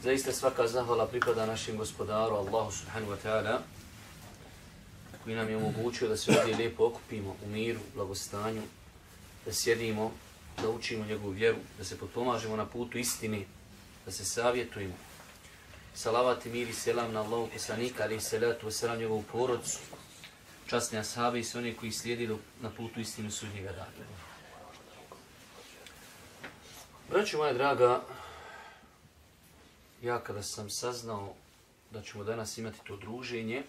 Zaista svaka zahvala pripada našem gospodaru Allahu subhanahu wa ta'ala koji nam je omogućio da se ovdje lijepo okupimo u miru, blagostanju, da sjedimo, da učimo njegovu vjeru, da se potpomažemo na putu istini, da se savjetujemo. Salavat i mir i selam na Allahu poslanika, ali i salatu wasalam njegovu porodcu, časne ashabe i sve oni koji slijedili na putu istinu sudnjega dana. Braću moja draga, ja kada sam saznao da ćemo danas imati to druženje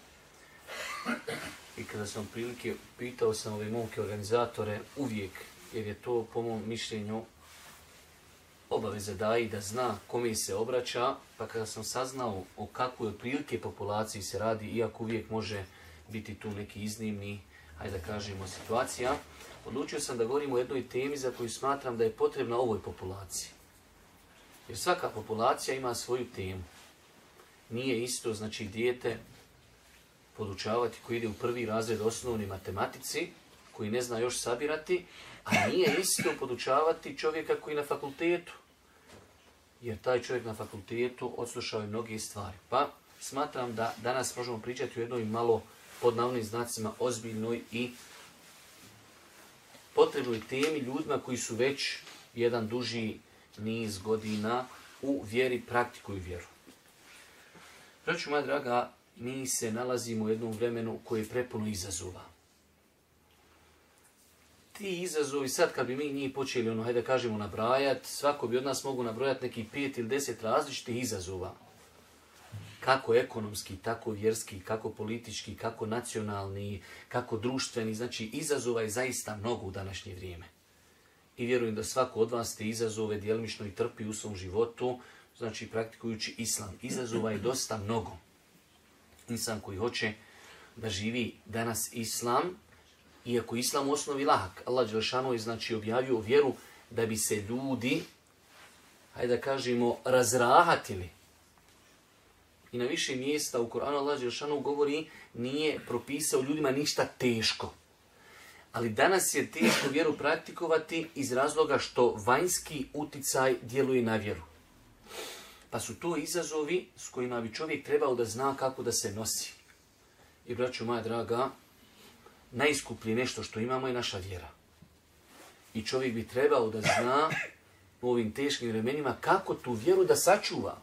i kada sam prilike pitao sam ove momke organizatore uvijek, jer je to po mom mišljenju obaveza i da zna kome se obraća, pa kada sam saznao o kakvoj otprilike populaciji se radi, iako uvijek može biti tu neki iznimni, hajde da kažemo, situacija, odlučio sam da govorim o jednoj temi za koju smatram da je potrebna ovoj populaciji. Jer svaka populacija ima svoju temu. Nije isto, znači, dijete podučavati koji ide u prvi razred osnovni matematici, koji ne zna još sabirati, a nije isto podučavati čovjeka koji na fakultetu. Jer taj čovjek na fakultetu odslušao je mnoge stvari. Pa smatram da danas možemo pričati o jednoj malo pod navodnim znacima ozbiljnoj i potrebnoj temi ljudima koji su već jedan duži niz godina u vjeri, praktikuju vjeru. Braću moja draga, mi se nalazimo u jednom vremenu koje je prepuno izazova. Ti izazovi, sad kad bi mi njih počeli, ono, hajde kažemo, nabrajat, svako bi od nas mogu nabrojati neki pet ili deset različitih izazova. Kako ekonomski, tako vjerski, kako politički, kako nacionalni, kako društveni. Znači, izazova je zaista mnogo u današnje vrijeme. I vjerujem da svako od vas te izazove djelimično i trpi u svom životu, znači praktikujući islam. Izazova je dosta mnogo. Insan koji hoće da živi danas islam, iako islam u osnovi lahak. Allah Đelšanu je znači objavio vjeru da bi se ljudi, hajde da kažemo, razrahatili. I na više mjesta u Koranu Allah Đelšanu govori nije propisao ljudima ništa teško. Ali danas je teško vjeru praktikovati iz razloga što vanjski uticaj djeluje na vjeru. Pa su to izazovi s kojima bi čovjek trebao da zna kako da se nosi. I braću moja draga, najskuplije nešto što imamo je naša vjera. I čovjek bi trebao da zna u ovim teškim vremenima kako tu vjeru da sačuva.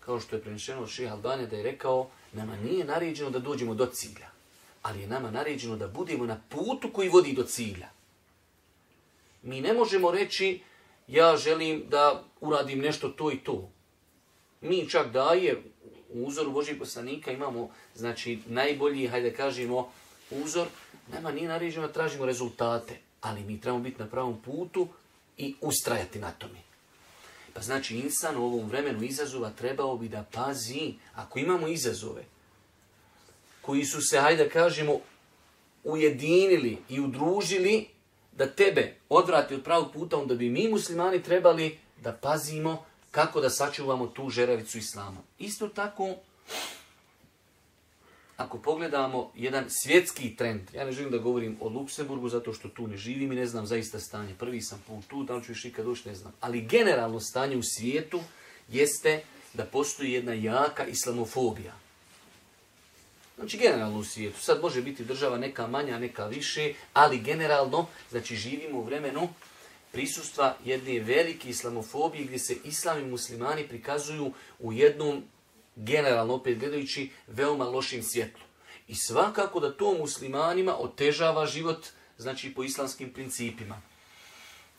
Kao što je prenešeno od šeha Albanija da je rekao, nama nije naređeno da dođemo do cilja, ali je nama naređeno da budemo na putu koji vodi do cilja. Mi ne možemo reći, ja želim da uradim nešto to i to. Mi čak daje u uzoru Božih poslanika imamo znači najbolji, hajde kažemo, uzor, nama nije naređeno da tražimo rezultate, ali mi trebamo biti na pravom putu i ustrajati na tome. Pa znači insan u ovom vremenu izazova trebao bi da pazi, ako imamo izazove, koji su se, hajde kažemo, ujedinili i udružili, da tebe odvrati od pravog puta, onda bi mi muslimani trebali da pazimo kako da sačuvamo tu žeravicu islama. Isto tako, ako pogledamo jedan svjetski trend, ja ne želim da govorim o Luksemburgu zato što tu ne živim i ne znam zaista stanje. Prvi sam put tu, da ću još ikad ući, ne znam. Ali generalno stanje u svijetu jeste da postoji jedna jaka islamofobija. Znači generalno u svijetu. Sad može biti država neka manja, neka više, ali generalno, znači živimo u vremenu prisustva jedne velike islamofobije gdje se islam i muslimani prikazuju u jednom generalno opet gledajući, veoma lošim svjetlom. I svakako da to muslimanima otežava život, znači po islamskim principima.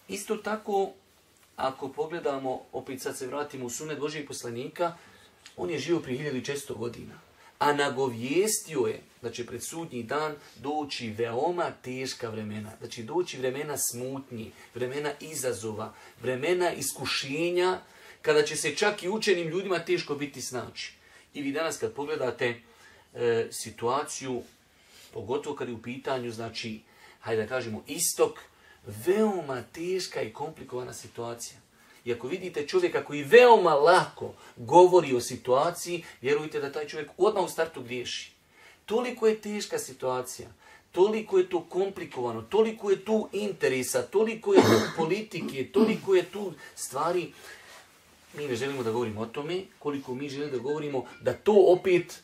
Isto tako, ako pogledamo, opet sad se vratimo u sunet Božijeg poslanika, on je živio prije 1400 godina. A nagovijestio je da će pred sudnji dan doći veoma teška vremena. Znači doći vremena smutnji, vremena izazova, vremena iskušenja, kada će se čak i učenim ljudima teško biti snaći. I vi danas kad pogledate e, situaciju, pogotovo kad je u pitanju, znači, hajde da kažemo, istok, veoma teška i komplikovana situacija. I ako vidite čovjeka koji veoma lako govori o situaciji, vjerujte da taj čovjek odmah u startu griješi. Toliko je teška situacija, toliko je to komplikovano, toliko je tu interesa, toliko je tu politike, toliko je tu stvari. Mi ne želimo da govorimo o tome, koliko mi želimo da govorimo da to opet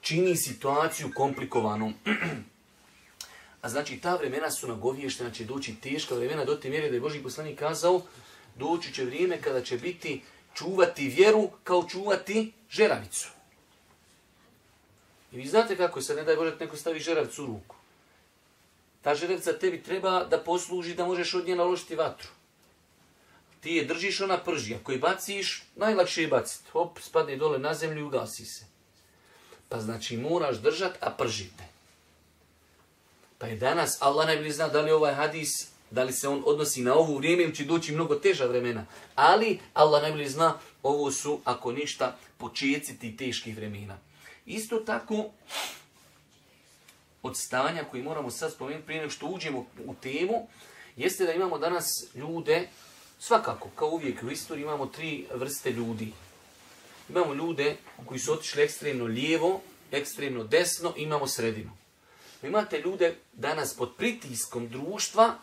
čini situaciju komplikovanom. A znači ta vremena su nagovještena, će doći teška vremena do te mjere da je Boži poslanik kazao doći će vrijeme kada će biti čuvati vjeru kao čuvati žeravicu. I vi znate kako se, ne daj Bože, neko stavi žeravicu u ruku. Ta žeravica tebi treba da posluži da možeš od nje naložiti vatru. Ti je držiš, ona prži. Ako je baciš, najlakše je baciti. Hop, spadne dole na zemlju i ugasi se. Pa znači moraš držati, a pržite. Pa je danas, Allah najbolji zna da li ovaj hadis da li se on odnosi na ovu vrijeme ili će doći mnogo teža vremena. Ali Allah najbolje zna, ovo su, ako ništa, početci tih teških vremena. Isto tako, od stanja koji moramo sad spomenuti prije nego što uđemo u temu, jeste da imamo danas ljude, svakako, kao uvijek u istoriji imamo tri vrste ljudi. Imamo ljude koji su otišli ekstremno lijevo, ekstremno desno, imamo sredinu. Imate ljude danas pod pritiskom društva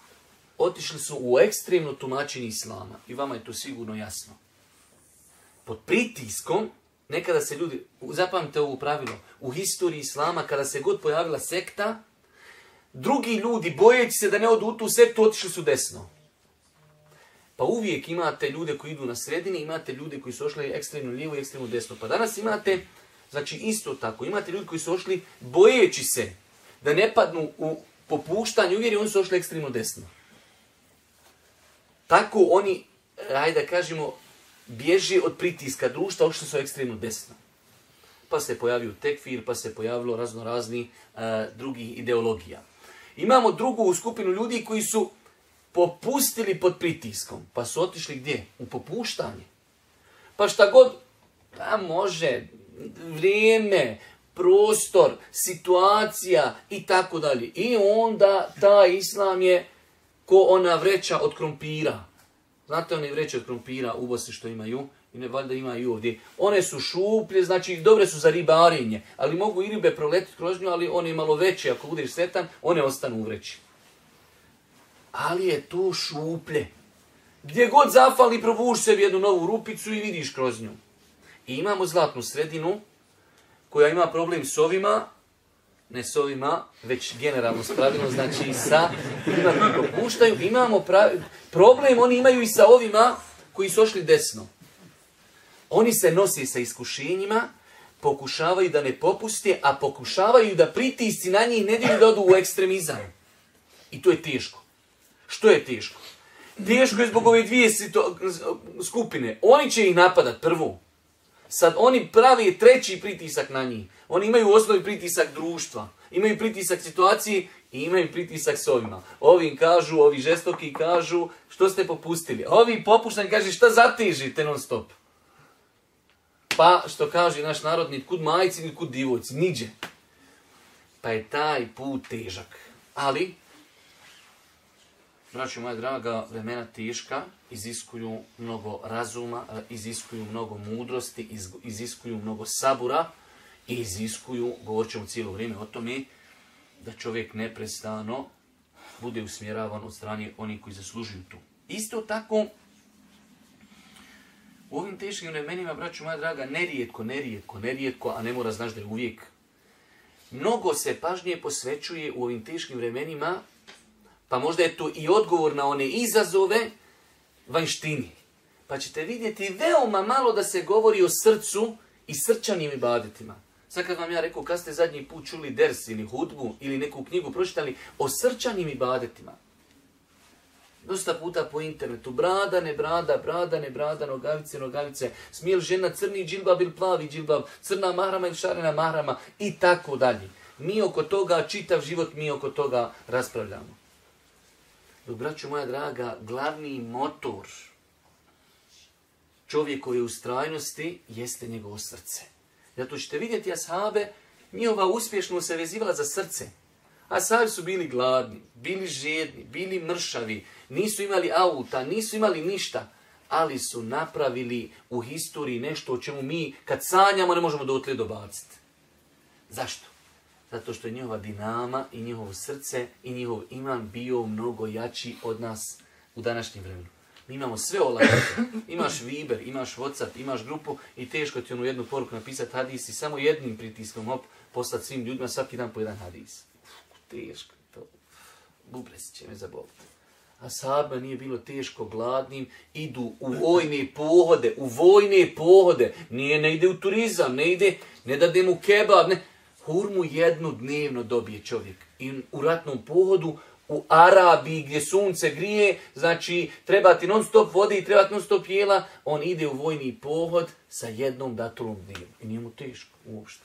otišli su u ekstremno tumačenje islama. I vama je to sigurno jasno. Pod pritiskom, nekada se ljudi, zapamte ovo pravilo, u historiji islama, kada se god pojavila sekta, drugi ljudi, bojeći se da ne odu u tu sektu, otišli su desno. Pa uvijek imate ljude koji idu na sredini, imate ljude koji su ošli ekstremno lijevo i ekstremno desno. Pa danas imate, znači isto tako, imate ljudi koji su ošli bojeći se da ne padnu u popuštanju uvjeri, oni su ošli ekstremno desno. Tako oni, ajde da kažemo, bježi od pritiska društva, ošto su ekstremno desno. Pa se pojavio tekfir, pa se pojavilo razno razni uh, drugih ideologija. Imamo drugu skupinu ljudi koji su popustili pod pritiskom, pa su otišli gdje? U popuštanje. Pa šta god, pa može, vrijeme, prostor, situacija i tako dalje. I onda ta islam je ko ona vreća od krompira. Znate one vreće od krompira u Bosni što imaju? I ne valjda imaju ovdje. One su šuplje, znači dobre su za ribarenje. Ali mogu i ribe proletiti kroz nju, ali one malo veće. Ako budeš setan, one ostanu u vreći. Ali je to šuplje. Gdje god zafali, provuš se jednu novu rupicu i vidiš kroz nju. I imamo zlatnu sredinu, koja ima problem s ovima, ne s ovima, već generalno s znači sa ima koji. Imamo pravi, problem, oni imaju i sa ovima koji su ošli desno. Oni se nosi sa iskušenjima, pokušavaju da ne popuste, a pokušavaju da pritisci na njih ne da odu u ekstremizam. I to je teško. Što je teško? Teško je zbog ove dvije skupine. Oni će ih napadat prvo. Sad oni pravi treći pritisak na njih. Oni imaju u osnovi pritisak društva, imaju pritisak situacije i imaju pritisak s ovima. Ovi kažu, ovi žestoki kažu, što ste popustili. Ovi popuštani kaže, šta zatežite non stop? Pa, što kaže naš narodni, kud majci ili kud divojci, niđe. Pa je taj put težak. Ali, Braćo moja draga, vremena teška, iziskuju mnogo razuma, iziskuju mnogo mudrosti, iziskuju mnogo sabura i iziskuju, govorit ćemo cijelo vrijeme o tome, da čovjek neprestano bude usmjeravan od strane onih koji zaslužuju tu. Isto tako, u ovim teškim vremenima, braćo moja draga, nerijetko, nerijetko, nerijetko, a ne mora znaš da je uvijek, mnogo se pažnje posvećuje u ovim teškim vremenima pa možda je to i odgovor na one izazove vanštini. Pa ćete vidjeti veoma malo da se govori o srcu i srčanim ibadetima. Sad kad vam ja rekao, kad ste zadnji put čuli ders ili hudbu ili neku knjigu pročitali o srčanim ibadetima. Dosta puta po internetu, brada, ne brada, brada, ne brada, nogavice, nogavice, smije žena crni džilbab ili plavi džilbab, crna mahrama ili šarena mahrama i tako dalje. Mi oko toga, čitav život, mi oko toga raspravljamo. Braću moja draga, glavni motor čovjekove ustrajnosti jeste njegovo srce. Zato ćete vidjeti ashabe, Njihova uspješnost se vezivala za srce. A sad su bili gladni, bili žedni, bili mršavi, nisu imali auta, nisu imali ništa, ali su napravili u historiji nešto o čemu mi kad sanjamo ne možemo dotle dobaciti. Zašto? Zato što je njihova dinama i njihovo srce i njihov iman bio mnogo jači od nas u današnjem vremenu. Mi imamo sve olakše. Imaš Viber, imaš Whatsapp, imaš grupu i teško ti onu jednu poruku napisati hadis i samo jednim pritiskom hop, poslati svim ljudima svaki dan po jedan hadis. Uf, teško to. Bubrez će me zaboliti. A sabba nije bilo teško gladnim, idu u vojne pohode, u vojne pohode. Nije, ne ide u turizam, ne ide, ne dade mu kebab, ne. Hurmu jednu dnevno dobije čovjek. I u ratnom pohodu u Arabiji gdje sunce grije, znači treba ti non stop vode i treba ti non stop jela, on ide u vojni pohod sa jednom datulom dnevno. I nije mu teško uopšte.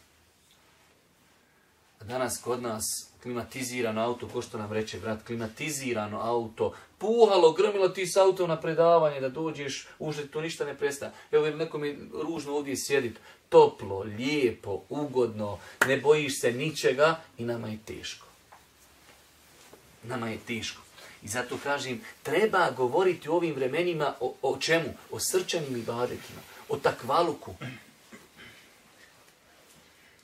A danas kod nas klimatizirano auto, ko što nam reče brat, klimatizirano auto, puhalo, grmilo ti s auto na predavanje da dođeš, uže to ništa ne prestane. Evo neko mi ružno ovdje sjedit, toplo, lijepo, ugodno, ne bojiš se ničega i nama je teško. Nama je teško. I zato kažem, treba govoriti u ovim vremenima o, o čemu? O srčanim ibadetima, o takvaluku.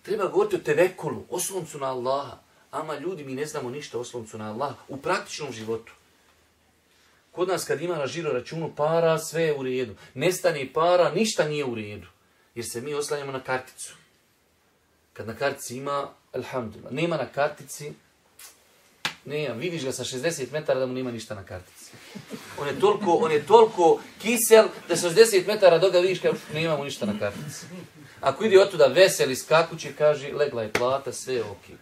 Treba govoriti o tevekulu, osloncu na Allaha. Ama ljudi, mi ne znamo ništa o osloncu na Allaha u praktičnom životu. Kod nas kad ima na žiro računu para, sve je u redu. Nestane para, ništa nije u redu. Jer se mi oslanjamo na karticu. Kad na kartici ima, alhamdulillah. Nema na kartici, nema. Vidiš ga sa 60 metara da mu nema ništa na kartici. On je toliko, on je toliko kisel da sa 60 metara do ga vidiš kao nema mu ništa na kartici. Ako ide od tuda veseli skakuće, kaže legla je plata, sve je okej.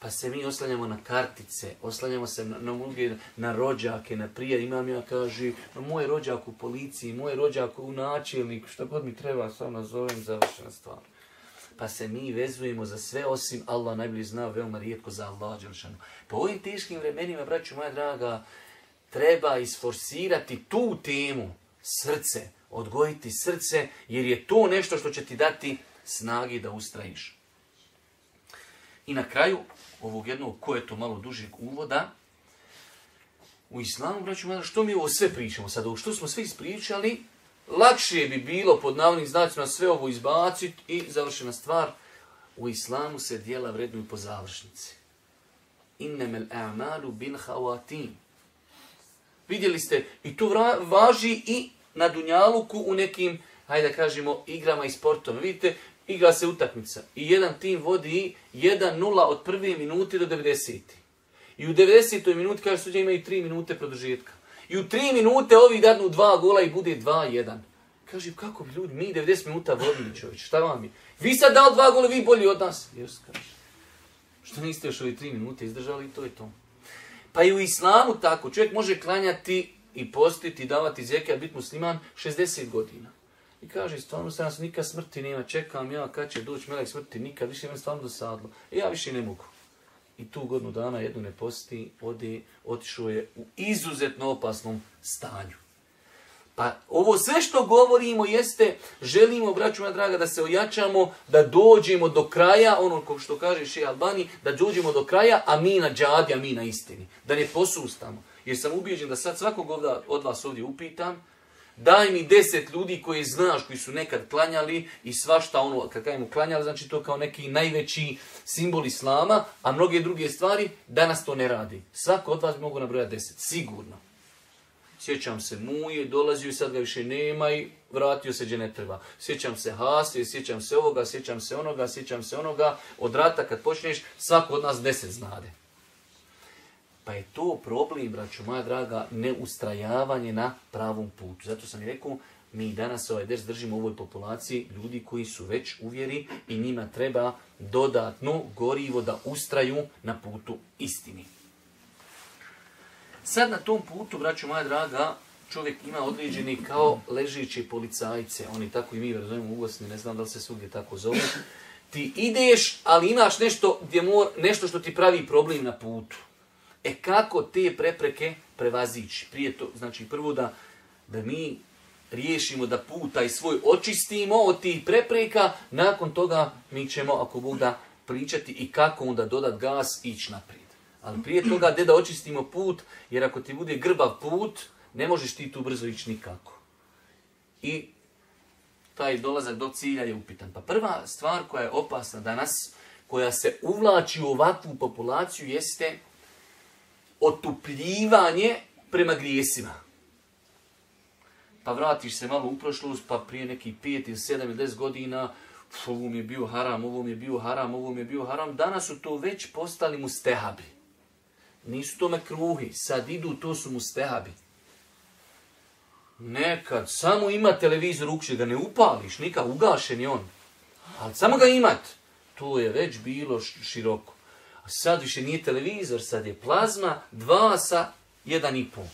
Pa se mi oslanjamo na kartice, oslanjamo se na, na, na rođake, na prije. Imam ja, kaže, moj rođak u policiji, moj rođak u načelniku, što god mi treba, samo nazovem, završena stvar. Pa se mi vezujemo za sve osim Allah najbolji zna, veoma rijetko za Allah Đelšanu. Po ovim teškim vremenima, braću moja draga, treba isforsirati tu temu, srce, odgojiti srce, jer je to nešto što će ti dati snagi da ustrajiš. I na kraju ovog jednog, ko je to malo dužeg uvoda, u islamu, braću što mi ovo sve pričamo sad, ovo što smo sve ispričali, lakše bi bilo pod navodnim znacima sve ovo izbaciti i završena stvar. U islamu se dijela vrednuju po završnici. Innemel a'malu bin hawatim. Vidjeli ste, i to važi i na Dunjaluku u nekim, hajde da kažemo, igrama i sportom. Vidite, igra se utakmica i jedan tim vodi 1-0 od prve minute do 90. I u 90. minuti, kaže suđe, imaju 3 minute produžetka. I u 3 minute ovi dadnu dva gola i bude 2-1. Kaže, kako bi ljudi, mi 90 minuta vodili čovječ, šta vam je? Vi sad dao dva gola, vi bolji od nas. Jes, kaže. Što niste još ovi 3 minute izdržali, to je to. Pa i u islamu tako, čovjek može klanjati i postiti, davati zeke, a biti musliman 60 godina. I kaže, stvarno se nikad smrti nema, čekam ja kad će doći melek smrti, nikad više me stvarno dosadlo. E ja više ne mogu. I tu godinu dana jednu ne posti, ode, otišao je u izuzetno opasnom stanju. Pa ovo sve što govorimo jeste, želimo, braću moja draga, da se ojačamo, da dođemo do kraja, ono što kaže Še Albani, da dođemo do kraja, a mi na džadi, a mi na istini. Da ne posustamo. Jer sam ubijeđen da sad svakog od vas ovdje upitam, daj mi deset ljudi koji znaš, koji su nekad klanjali i svašta ono, kad kajemo klanjali, znači to kao neki najveći simbol islama, a mnoge druge stvari, danas to ne radi. Svako od vas mogu nabrojati deset, sigurno. Sjećam se muje, dolazio i sad ga više nema i vratio se gdje ne treba. Sjećam se Hasije, sjećam se ovoga, sjećam se onoga, sjećam se onoga. Od rata kad počneš, svako od nas deset znade. Pa je to problem, braću moja draga, neustrajavanje na pravom putu. Zato sam i rekao, mi danas ovaj ders držimo u ovoj populaciji ljudi koji su već uvjeri i njima treba dodatno gorivo da ustraju na putu istini. Sad na tom putu, braću moja draga, čovjek ima određeni kao ležići policajce. Oni tako i mi razumijemo uglasni, ne znam da li se svugdje tako zove. Ti ideš, ali imaš nešto, gdje mor, nešto što ti pravi problem na putu. E kako te prepreke prevazići? Prije to, znači prvo da, da mi riješimo da puta i svoj očistimo od tih prepreka, nakon toga mi ćemo, ako Bog pričati i kako onda dodat gas i ići naprijed. Ali prije toga, gdje da očistimo put, jer ako ti bude grbav put, ne možeš ti tu brzo ići nikako. I taj dolazak do cilja je upitan. Pa prva stvar koja je opasna danas, koja se uvlači u ovakvu populaciju, jeste otupljivanje prema grijesima. Pa vratiš se malo u prošlost, pa prije nekih 5 ili 7 ili 10 godina, ovo mi je bio haram, ovo mi je bio haram, ovo mi je bio haram. Danas su to već postali mu stehabi. Nisu tome kruhi, sad idu, to su mu stehabi. Nekad samo ima televizor u da ne upališ, nikad ugašen je on. Ali samo ga imat, to je već bilo široko. Sad više nije televizor, sad je plazma, dva sa jedan i pol.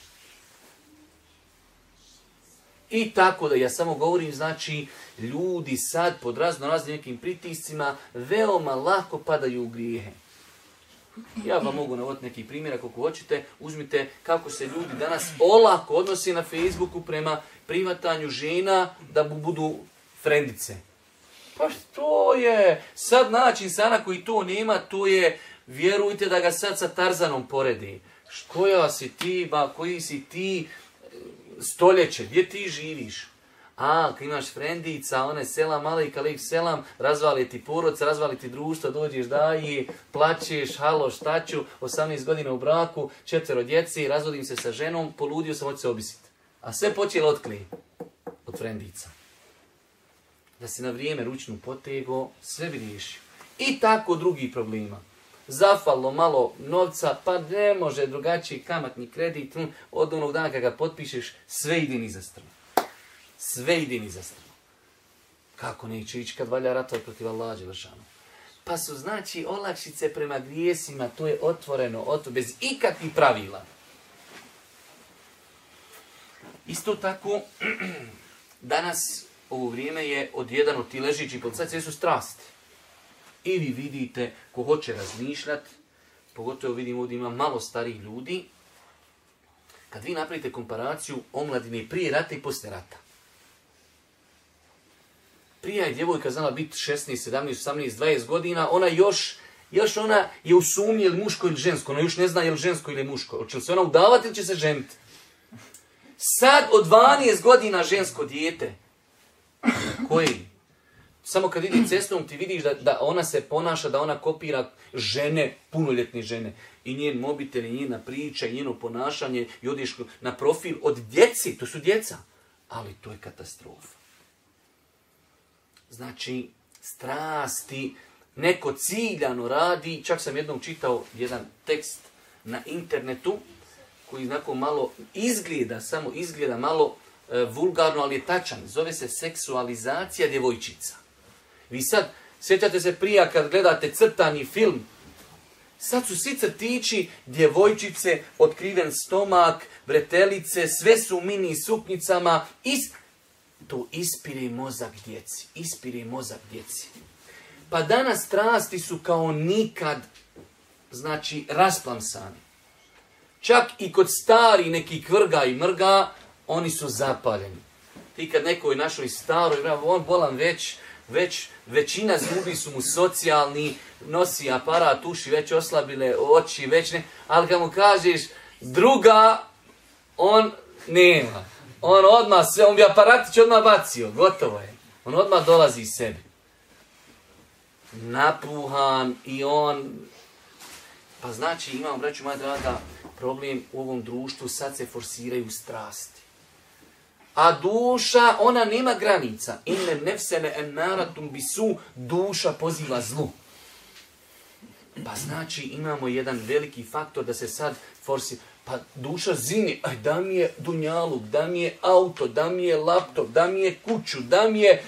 I tako da ja samo govorim, znači, ljudi sad pod razno raznim nekim pritiscima veoma lako padaju u grijehe. Ja vam mogu navoditi neki primjer ako hoćete. Uzmite kako se ljudi danas olako odnose na Facebooku prema privatanju žena da budu frendice. Pa što je? Sad način sana koji to nema, to je, vjerujte da ga sad sa Tarzanom poredi. Koja si ti, ba, koji si ti stoljeće, gdje ti živiš? A, kad imaš frendica, one selam, mali kalik selam, razvali ti poroc, razvali ti društvo, dođeš daji, plaćeš, halo, šta ću, 18 godina u braku, četvero djeci, razvodim se sa ženom, poludio sam, hoću se obisiti. A sve počelo otkli od frendica. Da se na vrijeme ručnu potego, sve bi riješio. I tako drugi problema. Zafalo malo novca, pa ne može drugačiji kamatni kredit, od onog dana kad ga potpišeš, sve ide ni za stranu sve ide ni za stranu. Kako neće ići kad valja ratovat protiv Allah Đelešanu? Pa su znači olakšice prema grijesima, to je otvoreno, otvoreno bez ikakvih pravila. Isto tako, danas ovo vrijeme je odjedan od ti ležići sve su strasti. I vi vidite, ko hoće razmišljati, pogotovo vidim ovdje ima malo starih ljudi, kad vi napravite komparaciju omladine prije rata i poslije rata, prije je djevojka znala biti 16, 17, 18, 20 godina, ona još, još ona je u sumnji ili muško ili žensko, ona još ne zna je li žensko ili muško. Hoće li se ona udavati ili će se ženiti? Sad od 12 godina žensko dijete. Koji? Samo kad ide cestom ti vidiš da, da ona se ponaša, da ona kopira žene, punoljetne žene. I njen mobitel, i njena priča, i njeno ponašanje, i odiš na profil od djeci, to su djeca. Ali to je katastrofa znači strasti, neko ciljano radi, čak sam jednom čitao jedan tekst na internetu koji znako malo izgleda, samo izgleda malo e, vulgarno, ali je tačan. Zove se seksualizacija djevojčica. Vi sad, sjećate se prija kad gledate crtani film, sad su svi crtići, djevojčice, otkriven stomak, bretelice, sve su mini suknicama, is to ispire mozak djeci. Ispire mozak djeci. Pa danas strasti su kao nikad, znači, rasplamsani. Čak i kod stari neki kvrga i mrga, oni su zapaljeni. Ti kad nekoj našoj staroj, on bolan već, već većina zubi su mu socijalni, nosi aparat, uši već oslabile, oči već ne, ali kad mu kažeš druga, on nema. On odmah sve, on bi aparatić odmah bacio, gotovo je. On odmah dolazi iz sebi. Napuhan i on... Pa znači, imamo, braću moja draga, problem u ovom društvu, sad se forsiraju strasti. A duša, ona nema granica. Inne nefsene en naratum bisu, duša poziva zlu. Pa znači imamo jedan veliki faktor da se sad forsi... Pa duša zini, aj da mi je dunjaluk, da mi je auto, da mi je laptop, da mi je kuću, da mi je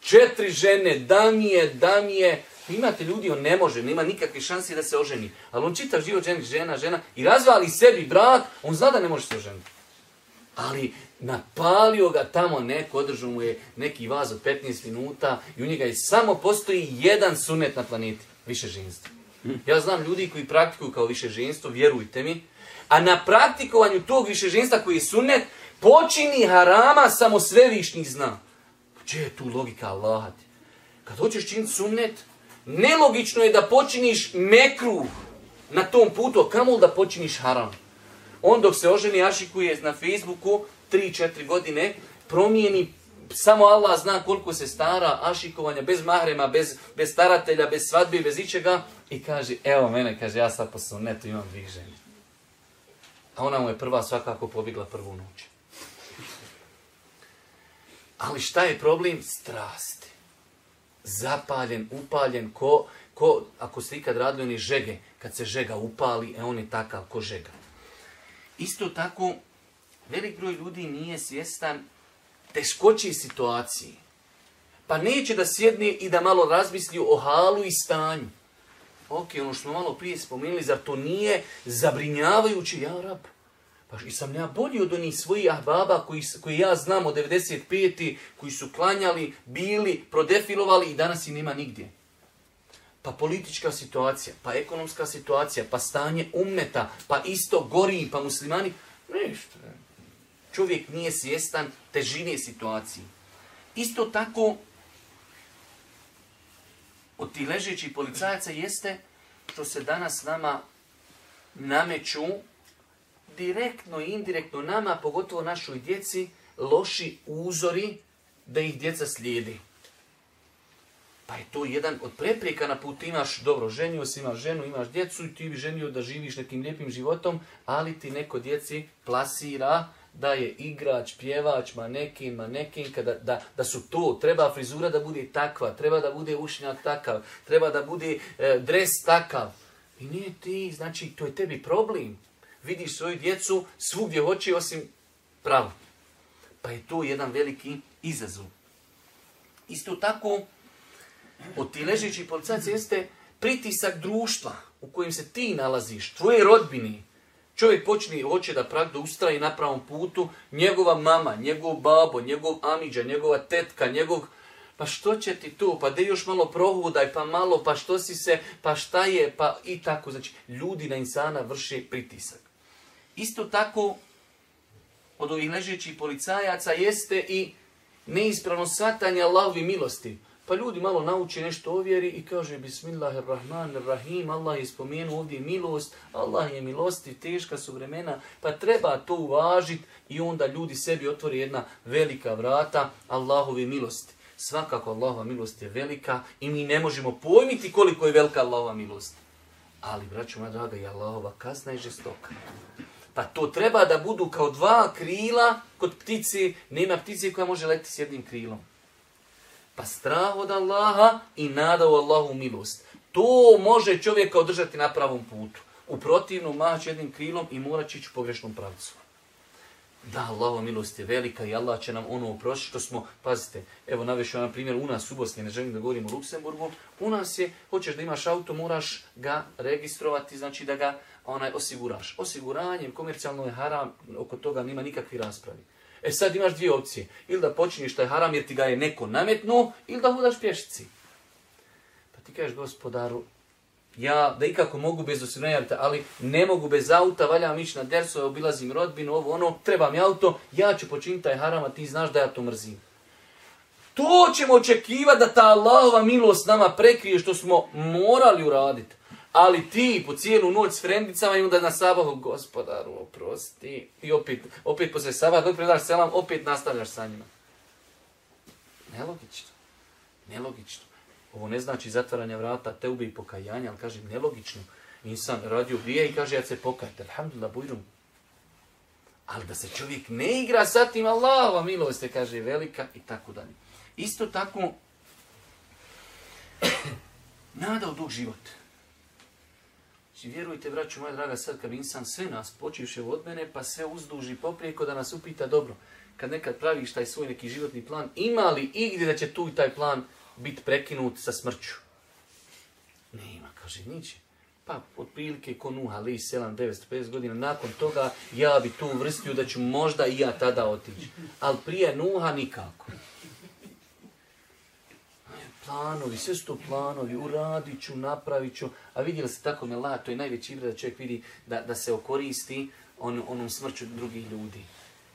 četiri žene, da mi je, da mi je... Imate ljudi, on ne može, nema nikakve šanse da se oženi. Ali on čita život ženi, žena, žena i razvali sebi brak, on zna da ne može se oženiti. Ali napalio ga tamo neko, održao mu je neki vaz od 15 minuta i u njega je samo postoji jedan sunet na planeti, više ženstva. Ja znam ljudi koji praktikuju kao više ženstvo, vjerujte mi, a na praktikovanju tog više ženstva koji je sunet, Počini harama samo svevišnji zna. Gdje je tu logika Allaha? Kad hoćeš činiti sunnet, nelogično je da počiniš mekru na tom putu, a kamol da počiniš haram. On dok se oženi ašikuje na Facebooku 3-4 godine, promijeni samo Allah zna koliko se stara ašikovanja, bez mahrema, bez, bez staratelja, bez svadbe, bez ičega. I kaže, evo mene, kaže, ja sad po sunnetu imam dvih ženi. A ona mu je prva svakako pobjegla prvu noć. Ali šta je problem? Strast. Zapaljen, upaljen, ko, ko ako ste ikad radili oni žege, kad se žega upali, e on je takav ko žega. Isto tako, velik broj ljudi nije svjestan teškoći situaciji. Pa neće da sjedne i da malo razmisli o halu i stanju. Ok, ono što smo malo prije spomenuli, zar to nije zabrinjavajući, ja? Pa i sam ja bolji od onih svojih ahbaba koji, koji ja znam od 95. koji su klanjali, bili, prodefilovali i danas ih nema nigdje. Pa politička situacija, pa ekonomska situacija, pa stanje umeta, pa isto gori, pa muslimani. Ništa. Čovjek nije svjestan težine situacije. Isto tako, od tih ležećih policajaca jeste što se danas nama nameću direktno i indirektno nama, pogotovo našoj djeci, loši uzori da ih djeca slijedi. Pa je to jedan od prepreka na put. Imaš, dobro, ženio si, imaš ženu, imaš djecu i ti bi ženio da živiš nekim lijepim životom, ali ti neko djeci plasira da je igrač, pjevač, manekin, manekin, kada, da, da su to, treba frizura da bude takva, treba da bude ušnjak takav, treba da bude e, dres takav. I nije ti, znači, to je tebi problem. Vidiš svoju djecu svugdje hoće osim pravo. Pa je to jedan veliki izazov. Isto tako, od ti ležeći policajaca jeste pritisak društva u kojem se ti nalaziš, tvoje rodbini, Čovjek počne hoće da praktično ustraji na pravom putu, njegova mama, njegov babo, njegov amiđa, njegova tetka, njegov... Pa što će ti tu? Pa de još malo prohudaj, pa malo, pa što si se, pa šta je, pa i tako. Znači, ljudi na insana vrše pritisak. Isto tako, od ovih ležećih policajaca jeste i neispravno shvatanje Allahovi milosti. Pa ljudi malo nauči nešto o vjeri i kaže Bismillahirrahmanirrahim, Allah je spomenuo ovdje milost, Allah je milosti, teška su vremena, pa treba to uvažiti i onda ljudi sebi otvori jedna velika vrata Allahove milosti. Svakako Allahova milost je velika i mi ne možemo pojmiti koliko je velika Allahova milost. Ali, braću moja draga, je Allahova kazna i žestoka. Pa to treba da budu kao dva krila kod ptici, nema ptice koja može letiti s jednim krilom. Pa strah od Allaha i nada u Allahu milost. To može čovjeka održati na pravom putu. U protivnom maći jednim krilom i mora će ići u pogrešnom pravcu. Da, Allahova milost je velika i Allah će nam ono uprošiti što smo, pazite, evo navešao na primjer u nas u Bosni, ne želim da govorim o Luksemburgu, u nas je, hoćeš da imaš auto, moraš ga registrovati, znači da ga onaj osiguraš. Osiguranjem, komercijalno je haram, oko toga nima nikakvi raspravi. E sad imaš dvije opcije. Ili da počiniš taj haram jer ti ga je neko nametnuo, ili da hudaš pješici. Pa ti kažeš gospodaru, ja da ikako mogu bez osiguranja, ali ne mogu bez auta, valjam ići na dersu, obilazim rodbinu, ovo ono, treba mi auto, ja ću počiniti taj haram, a ti znaš da ja to mrzim. To ćemo očekivati da ta Allahova milost nama prekrije što smo morali uraditi. Ali ti po cijelu noć s frendicama i onda na sabahu, gospodaru, oprosti. I opet, opet posle sabaha, dok predaš selam, opet nastavljaš sa njima. Nelogično. Nelogično. Ovo ne znači zatvaranje vrata, te ubi i pokajanja, ali kažem, nelogično. Insan radi ubije i kaže, ja se pokajte. Alhamdulillah, bujrum. Ali da se čovjek ne igra sa tim, Allahova milost je, kaže, velika i tako dalje. Isto tako, nada u dug život. Znači, vjerujte, braću moja draga, sad kad bi insan sve nas počivše od mene, pa sve uzduži poprijeko da nas upita, dobro, kad nekad praviš taj svoj neki životni plan, ima li igdje da će tu i taj plan biti prekinut sa smrću? Nema, kaže, niće. Pa, otprilike, ko ali 7, 950 godina, nakon toga ja bi tu vrstio da ću možda i ja tada otići. Ali prije Nuha nikako planovi, sve su to planovi, uradit ću, napravit ću, a vidjeli se tako me to je najveći ibra da čovjek vidi da, da se okoristi on, onom smrću drugih ljudi.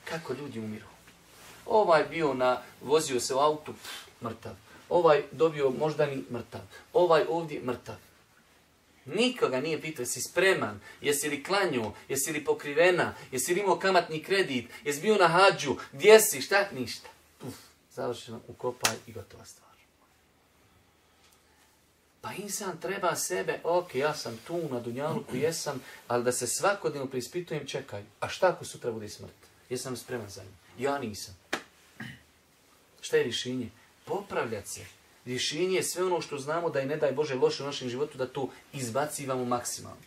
kako ljudi umiru. Ovaj bio na, vozio se u autu, pff, mrtav. Ovaj dobio moždani mrtav. Ovaj ovdje mrtav. Nikoga nije pitao, jesi spreman, jesi li klanju, jesi li pokrivena, jesi li imao kamatni kredit, jesi bio na hađu, gdje si, šta, ništa. Puf, završeno, ukopaj i gotova stvar. Pa insan treba sebe, ok, ja sam tu na Dunjaluku, jesam, ali da se svakodnevno preispitujem, čekaj, a šta ako sutra bude smrt? Jesam spreman za nju? Ja nisam. Šta je rješenje? Popravljati se. Rješenje je sve ono što znamo da je ne daj Bože loše u našem životu, da to izbacivamo maksimalno.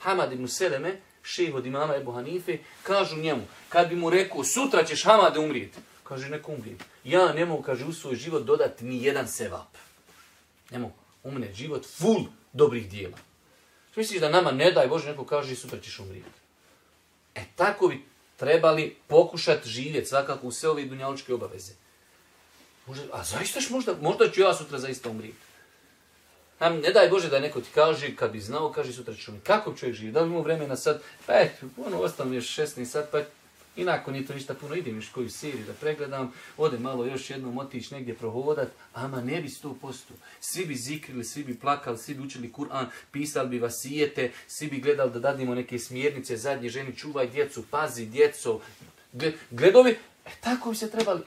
Hamad ibn Seleme, ših od imama Ebu Hanife, kažu njemu, kad bi mu rekao, sutra ćeš Hamade umrijeti, kaže, neko umrijeti. Ja ne mogu, kaže, u svoj život dodati ni jedan sevap. Ne mogu. U mene je život full dobrih dijela. Misliš da nama ne daj Bože neko kaže sutra ćeš umrijeti. E tako bi trebali pokušati živjeti svakako u sve ove dunjaličke obaveze. Možda, a zaista ćeš možda, možda ću ja sutra zaista umrijeti. A ne daj Bože da neko ti kaže, kad bi znao, kaže sutra ću umrijeti. Kako čovjek živi? Da li imamo vremena sad? Pa eh, ono, ostalo još 16 sat, pa Inako nije to ništa puno, idem još koju seriju da pregledam, ode malo još jednom otići negdje prohodat, ama ne bi sto posto. Svi bi zikrili, svi bi plakali, svi bi učili Kur'an, pisali bi vasijete, svi bi gledali da dadimo neke smjernice, zadnje ženi, čuvaj djecu, pazi djeco, gledovi, e, tako bi se trebali,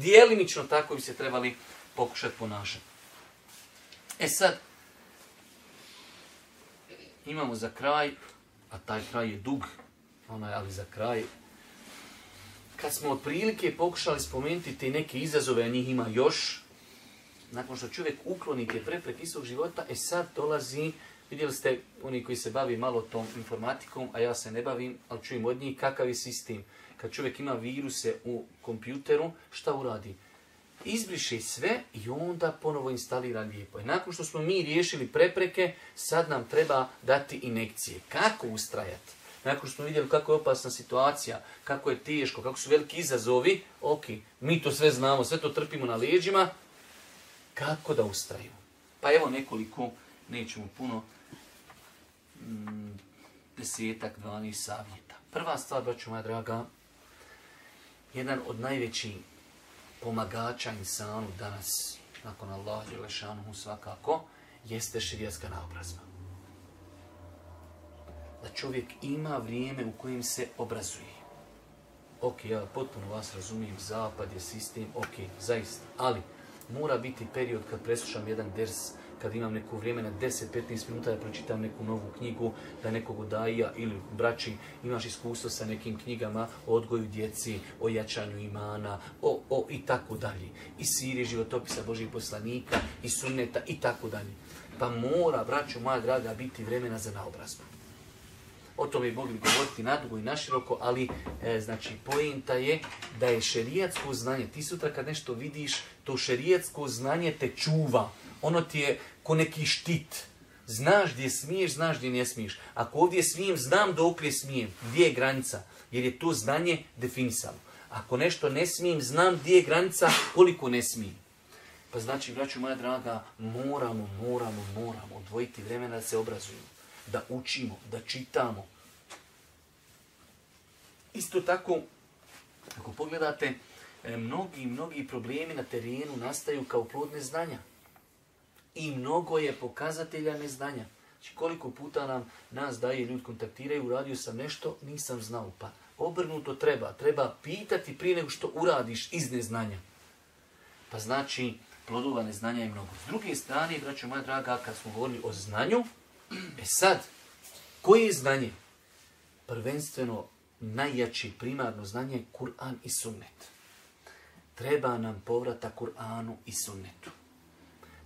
dijelimično tako bi se trebali pokušati ponašati. E sad, imamo za kraj, a taj kraj je dug, onaj, ali za kraj, kad smo otprilike pokušali spomenuti te neke izazove, a njih ima još, nakon što čovjek ukloni te prepreke svog života, e sad dolazi, vidjeli ste oni koji se bavi malo tom informatikom, a ja se ne bavim, ali čujem od njih kakav je sistem. Kad čovjek ima viruse u kompjuteru, šta uradi? Izbriše sve i onda ponovo instalira lijepo. I nakon što smo mi riješili prepreke, sad nam treba dati inekcije. Kako ustrajati? Nakon što smo vidjeli kako je opasna situacija, kako je teško, kako su veliki izazovi, ok, mi to sve znamo, sve to trpimo na leđima, kako da ustrajimo? Pa evo nekoliko, nećemo puno, mm, desetak, dvanaest savjeta. Prva stvar, braću moja draga, jedan od najvećih pomagača insanu danas, nakon Allah i svakako, jeste širijatska naobrazba da čovjek ima vrijeme u kojem se obrazuje. Ok, ja potpuno vas razumijem, zapad je sistem, ok, zaista. Ali, mora biti period kad preslušam jedan ders, kad imam neko vrijeme na 10-15 minuta da pročitam neku novu knjigu, da nekog daja ili braći imaš iskustvo sa nekim knjigama o odgoju djeci, o jačanju imana, o, o i tako dalje. I sirije životopisa Božih poslanika, i sunneta i tako dalje. Pa mora, braću moja draga, biti vremena za naobrazbu. O tome mogli govoriti nadugo i naširoko, ali e, znači pojenta je da je šerijatsko znanje. Ti sutra kad nešto vidiš, to šerijatsko znanje te čuva. Ono ti je ko neki štit. Znaš gdje smiješ, znaš gdje ne smiješ. Ako ovdje smijem, znam dokle smijem. Gdje je granica? Jer je to znanje definisano. Ako nešto ne smijem, znam gdje je granica, koliko ne smijem. Pa znači, braću moja draga, moramo, moramo, moramo odvojiti vremena da se obrazujemo da učimo, da čitamo. Isto tako, ako pogledate, e, mnogi, mnogi problemi na terenu nastaju kao plod neznanja. I mnogo je pokazatelja neznanja. Znači koliko puta nam nas daje ljudi kontaktiraju, uradio sam nešto, nisam znao. Pa obrnuto treba. Treba pitati prije nego što uradiš iz neznanja. Pa znači, plodova neznanja je mnogo. S druge strane, braćo moja draga, kad smo govorili o znanju, E sad, koje je znanje? Prvenstveno, najjači primarno znanje je Kur'an i sunnet. Treba nam povrata Kur'anu i sunnetu.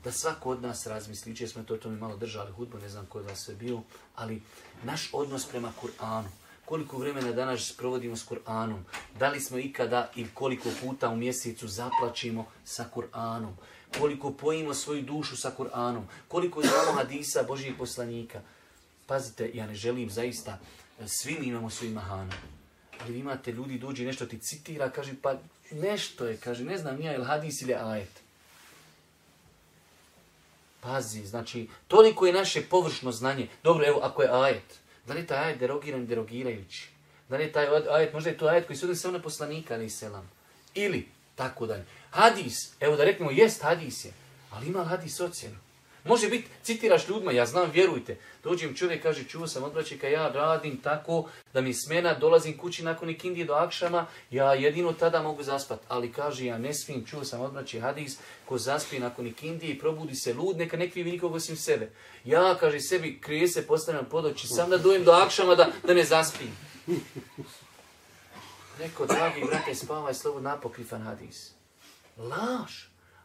Da svako od nas razmisli, če smo to, to mi malo držali hudbu, ne znam ko je vas sve bio, ali naš odnos prema Kur'anu, koliko vremena danas provodimo s Kur'anom, da li smo ikada i koliko puta u mjesecu zaplačimo sa Kur'anom, koliko pojimo svoju dušu sa Kur'anom, koliko znamo hadisa Božijeg poslanika. Pazite, ja ne želim zaista, svi mi imamo svoj mahana. Ali imate ljudi, dođe nešto ti citira, kaže, pa nešto je, kaže, ne znam ja, ili hadis ili ajet. Pazi, znači, toliko je naše površno znanje. Dobro, evo, ako je ajet, da li taj ajet derogiran, derogirajući? Da li je taj ajet, možda je to ajet koji se odnosi samo na poslanika, ali selam. Ili, tako dalje. Hadis, evo da reknemo, jest hadis je, ali ima hadis ocjenu. Može biti, citiraš ljudima, ja znam, vjerujte. Dođem čovjek, kaže, čuo sam od ja radim tako da mi smena, dolazim kući nakon ikindije do akšama, ja jedino tada mogu zaspat. Ali kaže, ja ne smijem, čuo sam od braći hadis, ko zaspi nakon ikindije i probudi se lud, neka ne krivi nikog osim sebe. Ja, kaže, sebi krije se, postavljam pod oči, sam da dojem do akšama da, da ne zaspim. Rekao, dragi brate, spavaj slobodno napokrifan hadis. Laž.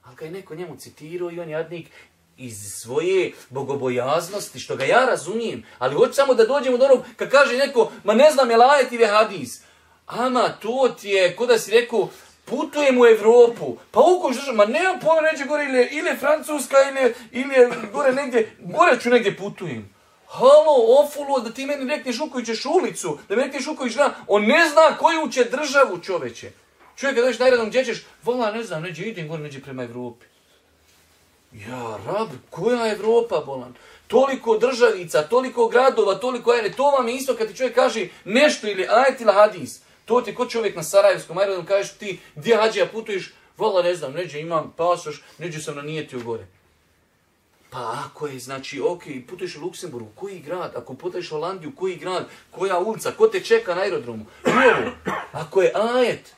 Ali ga je neko njemu citirao i on jadnik iz svoje bogobojaznosti, što ga ja razumijem, ali hoću samo da dođemo do onog, kad kaže neko, ma ne znam je lajet ili hadis. Ama, to ti je, ko da si rekao, putujem u Evropu, pa u koju ma nemam pojma neđe gore, ili, ili Francuska, ili, ili gore negdje, gore ću negdje putujem. Halo, ofulo, da ti meni rekneš u koju ćeš ulicu, da mi rekneš u koju ćeš on ne zna koju će državu čoveče. Čovjek kad dođeš najradom gdje ćeš, vola, ne znam, neđe idem gore, neđe prema Evropi. Ja, rab, koja Evropa, bolan? Toliko državica, toliko gradova, toliko ajne. To vam je isto kad ti čovjek kaže nešto ili ajet ili hadis. To ti ko čovjek na Sarajevskom aerodromu kažeš ti gdje hađija putuješ, vola ne znam, neđe imam pasoš, neđe sam nanijetio gore. Pa ako je, znači, ok, putuješ u Luksemburgu, koji grad? Ako putuješ u Holandiju, koji grad? Koja ulica? Ko te čeka na aerodromu? Ako je ajet,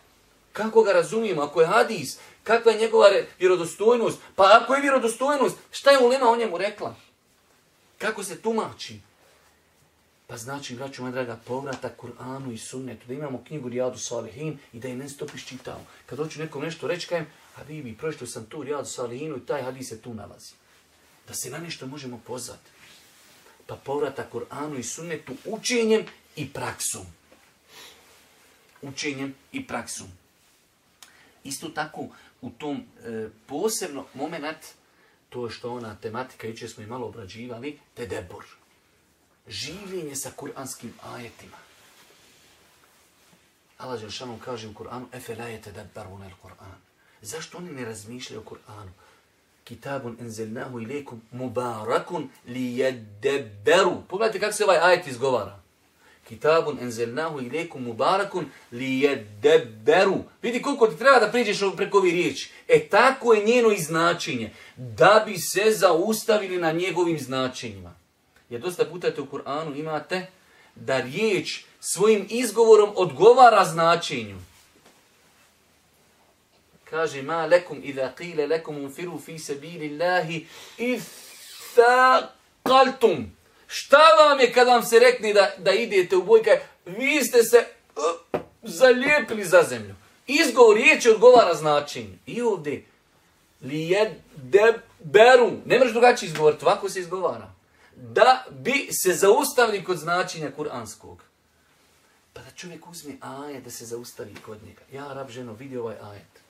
kako ga razumijemo? Ako je hadis, Kakva je njegova vjerodostojnost? Pa ako je vjerodostojnost, šta je Ulema o njemu rekla? Kako se tumači? Pa znači, braću moja draga, povrata Kur'anu i sunnetu, da imamo knjigu Rijadu Salihin i da je ne stop iščitamo. Kad hoću nekom nešto reći, kajem, a vi bi, prošlo sam tu Rijadu Salihinu i taj hadis se tu nalazi. Da se na nešto možemo pozvati. Pa povrata Kur'anu i sunnetu učenjem i praksom. Učenjem i praksom. Isto tako, u tom e, posebno moment, to je što ona tematika, juče smo i malo obrađivali, tedebor. Življenje sa kuranskim ajetima. Allah Želšanom kaže u Kur'anu, efe lajete debarun el Kur'an. Zašto oni ne razmišljaju o Kur'anu? Kitabun enzelnahu ilikum mubarakun li jedeberu. Pogledajte kako se ovaj ajet izgovara. Kitabun enzelnahu ilekum mubarakun li jedeberu. Vidi koliko ti treba da priđeš preko ovih riječi. E tako je njeno iznačenje. Da bi se zaustavili na njegovim značenjima. Jer dosta putate u Kur'anu imate da riječ svojim izgovorom odgovara značenju. Kaže, ma lekum idha qile lekum unfiru fi sebi lillahi kaltum. Šta vam je kad vam se rekne da, da idete u boj? Vi ste se uh, zalijepili za zemlju. Izgovor riječi odgovara značenju. I ovdje li de beru. Ne možeš drugačije izgovoriti, ovako se izgovara. Da bi se zaustavili kod značenja kuranskog. Pa da čovjek uzme ajet da se zaustavi kod njega. Ja, rab ženo, vidi ovaj ajet.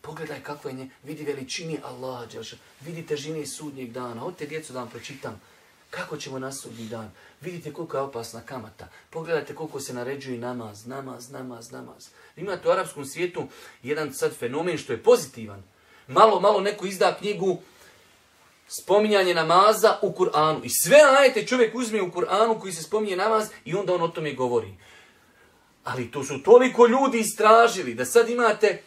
Pogledaj kako je nje, vidi veličini Allah, vidi težini sudnjeg dana. Odite djecu da vam pročitam. Kako ćemo na sudnji dan? Vidite koliko je opasna kamata. Pogledajte koliko se naređuje namaz, namaz, namaz, namaz. Imate u arapskom svijetu jedan sad fenomen što je pozitivan. Malo, malo neko izda knjigu spominjanje namaza u Kur'anu. I sve ajete čovjek uzme u Kur'anu koji se spominje namaz i onda on o tome govori. Ali to su toliko ljudi istražili da sad imate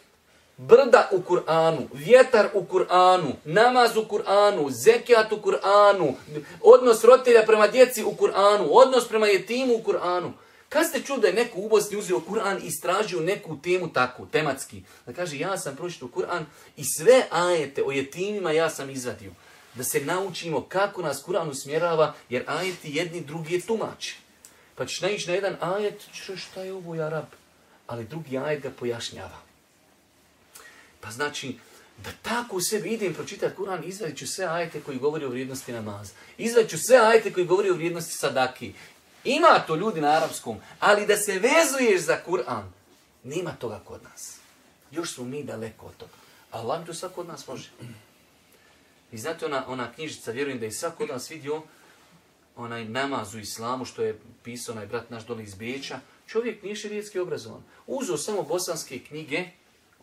brda u Kur'anu, vjetar u Kur'anu, namaz u Kur'anu, zekijat u Kur'anu, odnos roditelja prema djeci u Kur'anu, odnos prema jetimu u Kur'anu. Kad ste čuli da je neko u Bosni uzeo Kur'an i istražio neku temu takvu, tematski? Da kaže, ja sam pročitao Kur'an i sve ajete o jetimima ja sam izvadio. Da se naučimo kako nas Kur'an usmjerava, jer ajeti jedni drugi je tumači. Pa ćeš naići na jedan ajet, šta je ovo, Arab? Ali drugi ajet ga pojašnjava. Pa znači, da tako u sebi idem pročitati Kur'an, izvadit ću sve ajete koji govori o vrijednosti namaza. Izvadit ću sve ajete koji govori o vrijednosti sadaki. Ima to ljudi na arapskom, ali da se vezuješ za Kur'an, nema toga kod nas. Još smo mi daleko od toga. Allah to svako od nas može. I znate ona, ona knjižica, vjerujem da je svako od nas vidio onaj namaz u islamu što je pisao onaj brat naš dole iz Beča. Čovjek nije širijetski obrazovan. Uzeo samo bosanske knjige,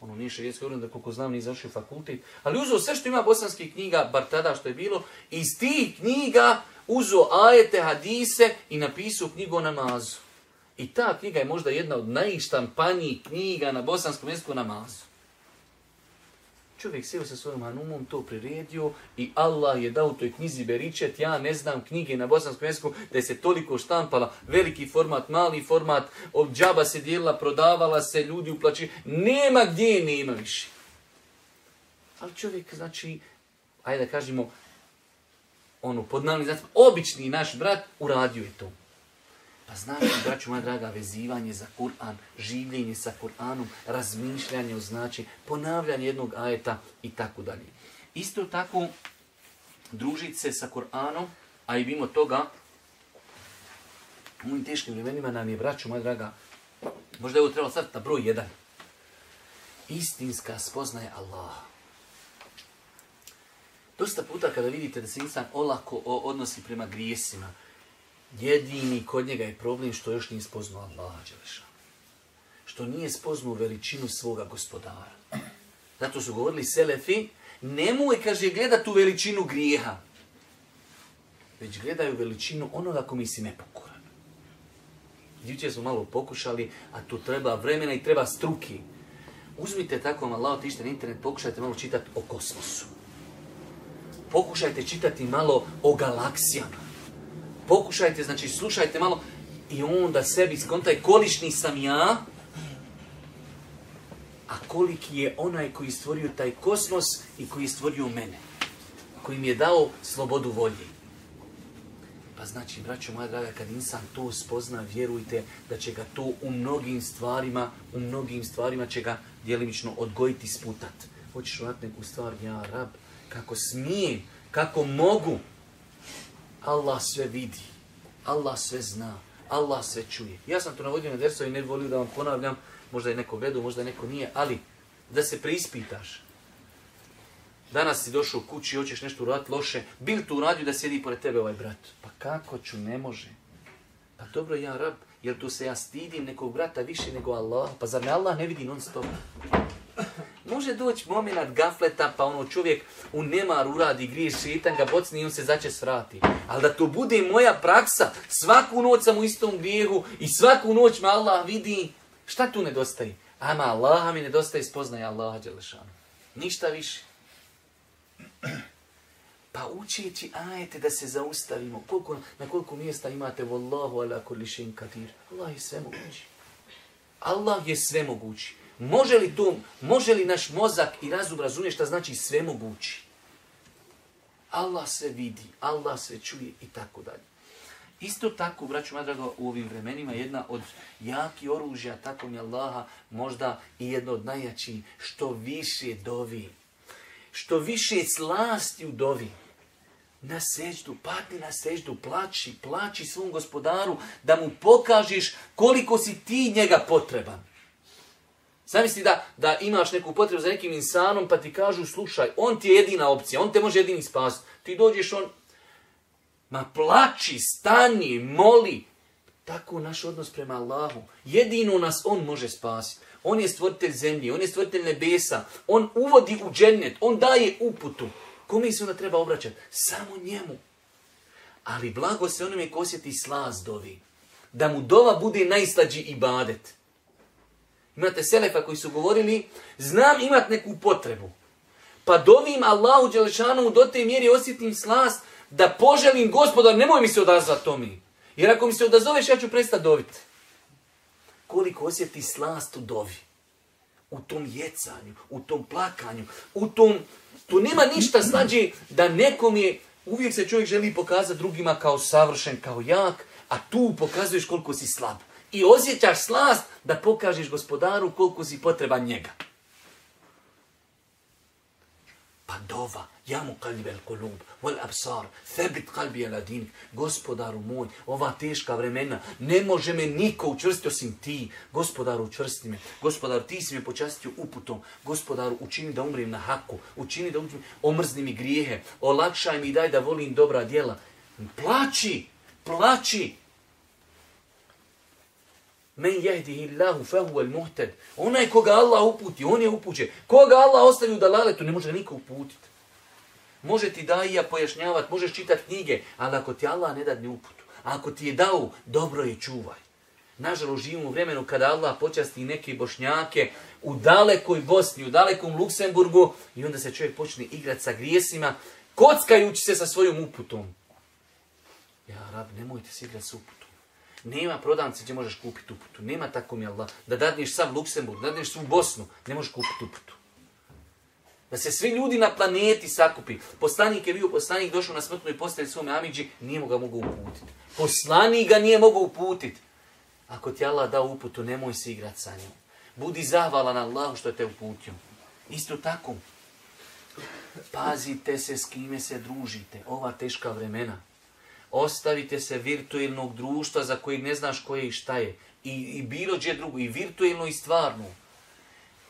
ono nije širijetski da koliko znam nije završio fakultet, ali uzeo sve što ima bosanskih knjiga, bar tada što je bilo, iz tih knjiga uzeo ajete, hadise i napisao knjigu o namazu. I ta knjiga je možda jedna od najštampanijih knjiga na bosanskom jeziku namazu. Čovjek sjeo sa svojom hanumom, to priredio i Allah je dao u toj knjizi Beričet, ja ne znam knjige na bosanskom jeziku, da je se toliko štampala, veliki format, mali format, od džaba se dijelila, prodavala se, ljudi uplaći, nema gdje je nema više. Ali čovjek, znači, ajde da kažemo, ono, pod znači, obični naš brat uradio je to. Pa znači, braću moja draga, vezivanje za Kur'an, življenje sa Kur'anom, razmišljanje o znači, ponavljanje jednog ajeta i tako dalje. Isto tako, družiti se sa Kur'anom, a i mimo toga, u ovim teškim vremenima nam je, braću moja draga, možda je ovo trebalo staviti na broj jedan. Istinska spoznaje Allah. Dosta puta kada vidite da se insan olako odnosi prema grijesima, jedini kod njega je problem što još nije spoznao Allaha Što nije spoznao veličinu svoga gospodara. Zato su govorili Selefi, nemoj, kaže, gledat tu veličinu grijeha. Već gledaju veličinu onoga ko mi si nepokoran. Jučer smo malo pokušali, a tu treba vremena i treba struki. Uzmite tako malo, otište na internet, pokušajte malo čitati o kosmosu pokušajte čitati malo o galaksijama. Pokušajte, znači slušajte malo i onda sebi skontaj kolišni sam ja, a koliki je onaj koji stvorio taj kosmos i koji stvorio mene. Koji mi je dao slobodu volje. Pa znači, braćo moja draga, kad insan to spozna, vjerujte da će ga to u mnogim stvarima, u mnogim stvarima će ga djelimično odgojiti, sputat. Hoćeš uraditi neku stvar, ja rab, kako smijem, kako mogu. Allah sve vidi, Allah sve zna, Allah sve čuje. Ja sam to navodio na dersu i ne volio da vam ponavljam, možda je neko vedu, možda neko nije, ali da se preispitaš. Danas si došao u kući i hoćeš nešto uraditi loše, bil tu uradio da sjedi pored tebe ovaj brat? Pa kako ću, ne može. Pa dobro, ja rab, jer tu se ja stidim nekog brata više nego Allah, pa zar me Allah ne vidi non stop? Može doći moment gafleta, pa ono čovjek u nemar uradi, grije šitan, ga bocni i on se zače svrati. Ali da to bude moja praksa, svaku noć sam u istom grijehu i svaku noć me Allah vidi, šta tu nedostaje? Ama Allaha mi nedostaje spoznaje Allaha Đelešanu. Ništa više. Pa učeći ajete da se zaustavimo. Koliko, na koliko mjesta imate Wallahu ala kulli kadir. Allah je sve mogući. Allah je sve mogući. Može li, to, može li naš mozak i razum razumije šta znači sve mogući? Allah se vidi, Allah se čuje i tako dalje. Isto tako, braću Madrago, u ovim vremenima jedna od jaki oružja, tako mi Allaha, možda i jedno od najjačih, što više dovi. Što više slasti u dovi. Na seždu, padni na seždu, plaći, plaći svom gospodaru, da mu pokažiš koliko si ti njega potreban. Zamisli da, da imaš neku potrebu za nekim insanom pa ti kažu slušaj, on ti je jedina opcija, on te može jedini spasiti. Ti dođeš on, ma plači, stani, moli. Tako naš odnos prema Allahu. Jedino nas on može spasiti. On je stvoritelj zemlje, on je stvoritelj nebesa, on uvodi u džennet, on daje uputu. Kome se onda treba obraćati? Samo njemu. Ali blago se onome ko osjeti slaz dovi. Da mu dova bude najslađi ibadet. Imate selefa koji su govorili, znam imat neku potrebu. Pa dovim Allahu Đelešanu do te mjeri osjetim slast da poželim gospodar, nemoj mi se odazvati to mi. Jer ako mi se odazoveš, ja ću prestati doviti. Koliko osjeti slast u dovi. U tom jecanju, u tom plakanju, u tom... Tu nema ništa slađe da nekom je... Uvijek se čovjek želi pokazati drugima kao savršen, kao jak, a tu pokazuješ koliko si slab i osjećaš slast da pokažeš gospodaru koliko si potreban njega. Pa dova, ja mu kalbi al kulub, vol absar, thebit kalbi al adin, gospodaru moj, ova teška vremena, ne može me niko učvrstiti osim ti, gospodaru učvrsti me, gospodaru ti si me počastio uputom, gospodaru učini da umrim na haku, učini da umrim, omrzni mi grijehe, olakšaj mi i daj da volim dobra djela. Plači, plači, Men jehdihi Allahu fahu al muhted. Onaj koga Allah uputi, on je upućen. Koga Allah ostavi u dalaletu, ne može niko uputiti. Može ti da i ja pojašnjavati, možeš čitati knjige, ali ako ti Allah ne dadne uputu, ako ti je dao, dobro je čuvaj. Nažalost, živimo u vremenu kada Allah počasti neke bošnjake u dalekoj Bosni, u dalekom Luksemburgu i onda se čovjek počne igrati sa grijesima, kockajući se sa svojom uputom. Ja, rab, nemojte se igrati s uputom. Nema prodavnice gdje možeš kupiti uputu. Nema tako mi Allah. Da dadneš sam Luksemburg, da dadneš svu Bosnu, ne možeš kupiti uputu. Da se svi ljudi na planeti sakupi. Poslanik je bio poslanik, došao na smrtnu i postavili svome Amidži, nije mu ga mogu uputiti. Poslanik ga nije mogao uputiti. Ako ti Allah da uputu, nemoj se igrati sa njom. Budi zahvalan Allahu što te uputio. Isto tako, pazite se s kime se družite. Ova teška vremena. Ostavite se virtualnog društva za kojeg ne znaš koje i šta je. I, i bilo gdje drugo. I virtualno i stvarno.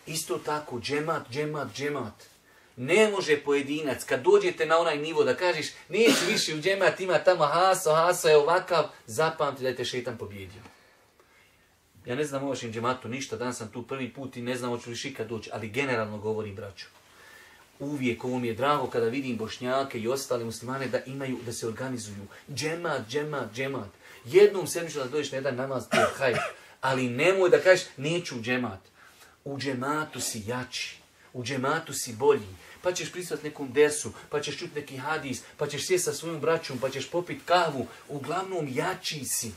Isto tako, džemat, džemat, džemat. Ne može pojedinac, kad dođete na onaj nivo da kažeš neću više u džemat, ima tamo haso, haso je ovakav, zapamti da je te šetan pobjedio. Ja ne znam o vašem džematu ništa, danas sam tu prvi put i ne znam hoću li šika doći, ali generalno govorim braću. Uvijek ovo mi je drago kada vidim bošnjake i ostale muslimane da imaju, da se organizuju. Džemat, džemat, džemat. Jednom sedmično da dođeš na jedan namaz, to je. Ali nemoj da kažeš, neću u džemat. U džematu si jači. U džematu si bolji. Pa ćeš pristati nekom desu, pa ćeš čuti neki hadis, pa ćeš sjeti sa svojom braćom, pa ćeš popiti kavu. Uglavnom jači si.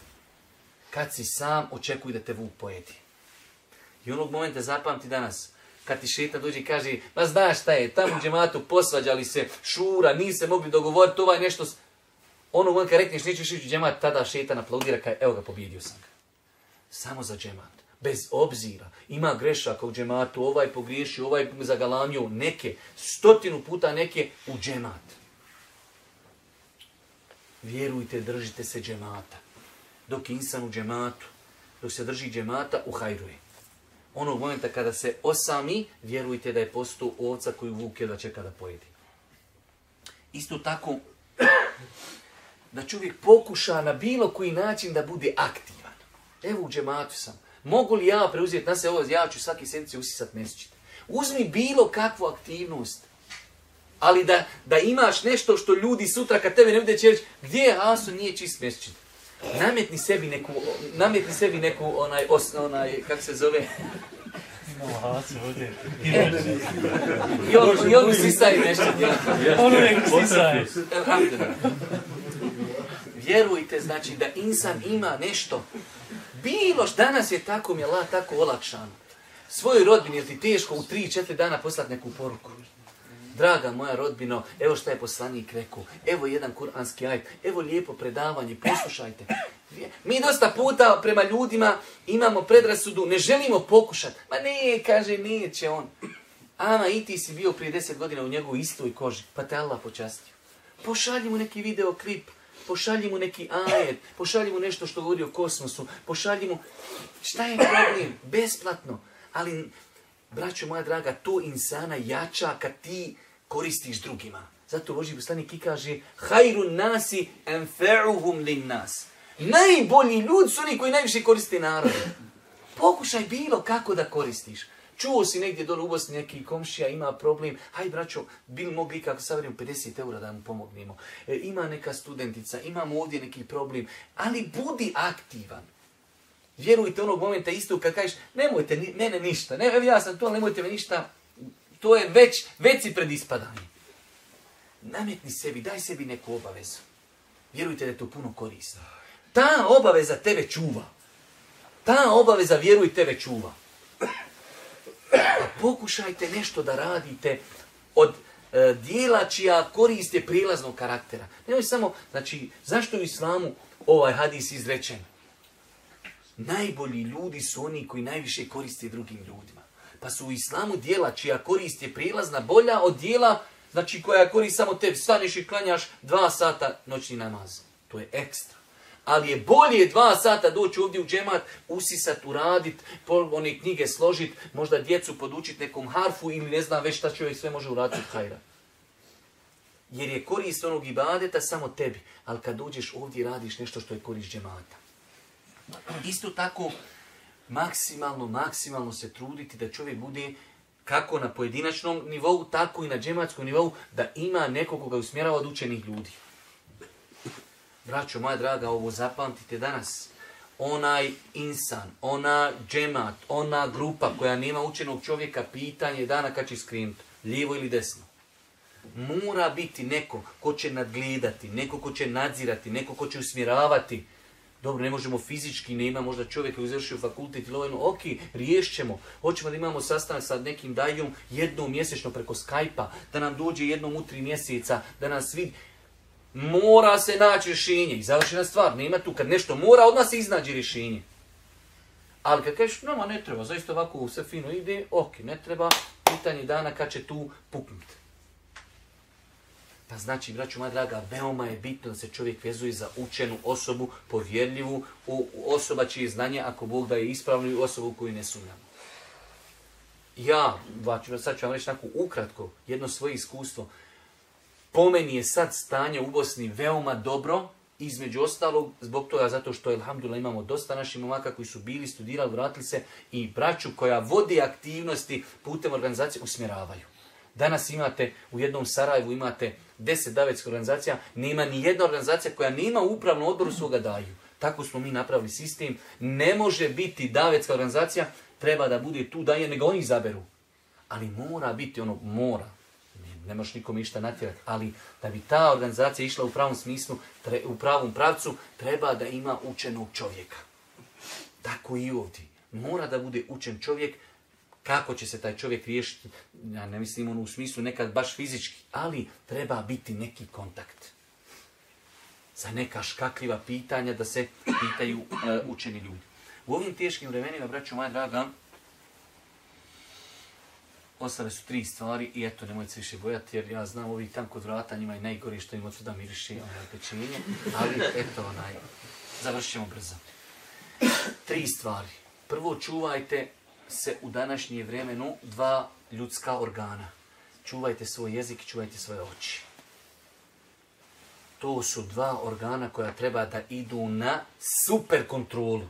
Kad si sam, očekuj da te vuk pojedi. I onog momenta zapamti danas, kad ti šeta dođe i kaže, ma znaš šta je, tamo u džematu posvađali se, šura, nise mogli dogovoriti, ovaj nešto... Onog momenta kad rekneš, nećeš ići džemat, tada šetan aplaudira, kaj, evo ga, pobjedio sam ga. Samo za džemat. Bez obzira. Ima grešaka u džematu, ovaj pogriješio, ovaj zagalamio, neke, stotinu puta neke u džemat. Vjerujte, držite se džemata dok je insan u džematu, dok se drži džemata, u hajruje. Onog momenta kada se osami, vjerujte da je postao ovca koju vuk da čeka da pojedi. Isto tako, da čovjek pokuša na bilo koji način da bude aktivan. Evo u džematu sam. Mogu li ja preuzeti na se ovo, ja ću svaki sedmice usisat mesečit. Uzmi bilo kakvu aktivnost. Ali da, da imaš nešto što ljudi sutra kad tebe ne bude će reći, gdje je Asu, nije čist mesečit. Nametni sebi neku, nametni sebi neku onaj, os, onaj, kako se zove, I on, i on nešto Ono nek. Vjerujte, znači da insan ima nešto. Bilo što danas je tako mi je Allah tako olakšan. Svojoj rodbini je ti teško u 3-4 dana poslati neku poruku. Draga moja rodbino, evo šta je poslanik rekao, evo jedan kuranski ajd, evo lijepo predavanje, poslušajte. Mi dosta puta prema ljudima imamo predrasudu, ne želimo pokušati. Ma ne, kaže, neće on. Ama i ti si bio prije deset godina u njegovoj istoj koži, pa te Allah počastio. Pošalji mu neki video klip, pošalji mu neki ajet, pošalji mu nešto što govori o kosmosu, pošalji mu... Šta je problem? Besplatno. Ali, braćo moja draga, to insana jača kad ti koristiš drugima. Zato Boži poslanik i kaže Hajru nasi enfe'uhum lin nas. Najbolji ljudi su oni koji najviše koriste narod. Pokušaj bilo kako da koristiš. Čuo si negdje dole u Bosni neki komšija, ima problem. Haj braćo, bil mogli kako savjerim 50 eura da mu pomognemo. E, ima neka studentica, imamo ovdje neki problem. Ali budi aktivan. Vjerujte onog momenta isto kad kažeš, nemojte ni, mene ništa. Ne, ja sam ali nemojte me ništa to je već, već si pred ispadanjem. Nametni sebi, daj sebi neku obavezu. Vjerujte da je to puno korisno. Ta obaveza tebe čuva. Ta obaveza, vjeruj, tebe čuva. A pokušajte nešto da radite od e, dijela čija korist je prilaznog karaktera. Nemoj samo, znači, zašto u islamu ovaj hadis izrečen? Najbolji ljudi su oni koji najviše koriste drugim ljudima. Pa su u islamu dijela čija korist je prilazna bolja od dijela znači koja korist samo tebi. Staneš i klanjaš dva sata noćni namaz. To je ekstra. Ali je bolje dva sata doći ovdje u džemat, usisat, uradit, one knjige složit, možda djecu podučit nekom harfu ili ne znam već šta čovjek sve može uraditi hajra. Jer je korist onog ibadeta samo tebi. Ali kad dođeš ovdje radiš nešto što je korist džemata. Isto tako, maksimalno, maksimalno se truditi da čovjek bude kako na pojedinačnom nivou, tako i na džematskom nivou, da ima nekog koga usmjerava od učenih ljudi. Braćo, moja draga, ovo zapamtite danas. onaj insan, ona džemat, ona grupa koja nema učenog čovjeka, pitanje dana kad će skrenuti, lijevo ili desno. Mora biti neko ko će nadgledati, neko ko će nadzirati, neko ko će usmjeravati. Dobro, ne možemo fizički, ne ima možda čovjek koji završio fakultet ili ovojno, ok, riješćemo. Hoćemo da imamo sastanak sa nekim dajom jednom mjesečno preko Skype-a, da nam dođe jednom u tri mjeseca, da nas vidi. Mora se naći rješenje i završena stvar. Nema tu, kad nešto mora, od nas se iznađe rješenje. Ali kad kažeš, nama ne treba, zaista ovako sve fino ide, ok, ne treba, pitanje dana kad će tu puknuti. Pa znači, braću moja draga, veoma je bitno da se čovjek vezuje za učenu osobu, povjerljivu, u, osoba čije znanje, ako Bog da je ispravno, i osobu koju ne sumnjamo. Ja, sad ću vam reći tako ukratko, jedno svoje iskustvo. Po meni je sad stanje u Bosni veoma dobro, između ostalog, zbog toga zato što, alhamdulillah, imamo dosta naših momaka koji su bili, studirali, vratili se i braću koja vodi aktivnosti putem organizacije usmjeravaju. Danas imate u jednom Sarajevu imate deset davetskih organizacija, nema ni jedna organizacija koja nema upravnu odboru svoga daju. Tako smo mi napravili sistem. Ne može biti davetska organizacija, treba da bude tu daje, nego oni izaberu. Ali mora biti ono, mora. Ne, možeš nikom ništa natjerati, ali da bi ta organizacija išla u pravom smislu, u pravom pravcu, treba da ima učenog čovjeka. Tako i ovdje. Mora da bude učen čovjek, kako će se taj čovjek riješiti, ja ne mislim ono u smislu nekad baš fizički, ali treba biti neki kontakt. Za neka škakljiva pitanja da se pitaju e, učeni ljudi. U ovim teškim vremenima, braću moja draga, ostale su tri stvari i eto, nemojte se više bojati jer ja znam ovih tam kod vrata njima je najgori što im od svuda miriši onaj pečenje, ali eto, onaj, završit ćemo brzo. Tri stvari. Prvo, čuvajte se u današnje vremenu dva ljudska organa. Čuvajte svoj jezik i čuvajte svoje oči. To su dva organa koja treba da idu na super kontrolu.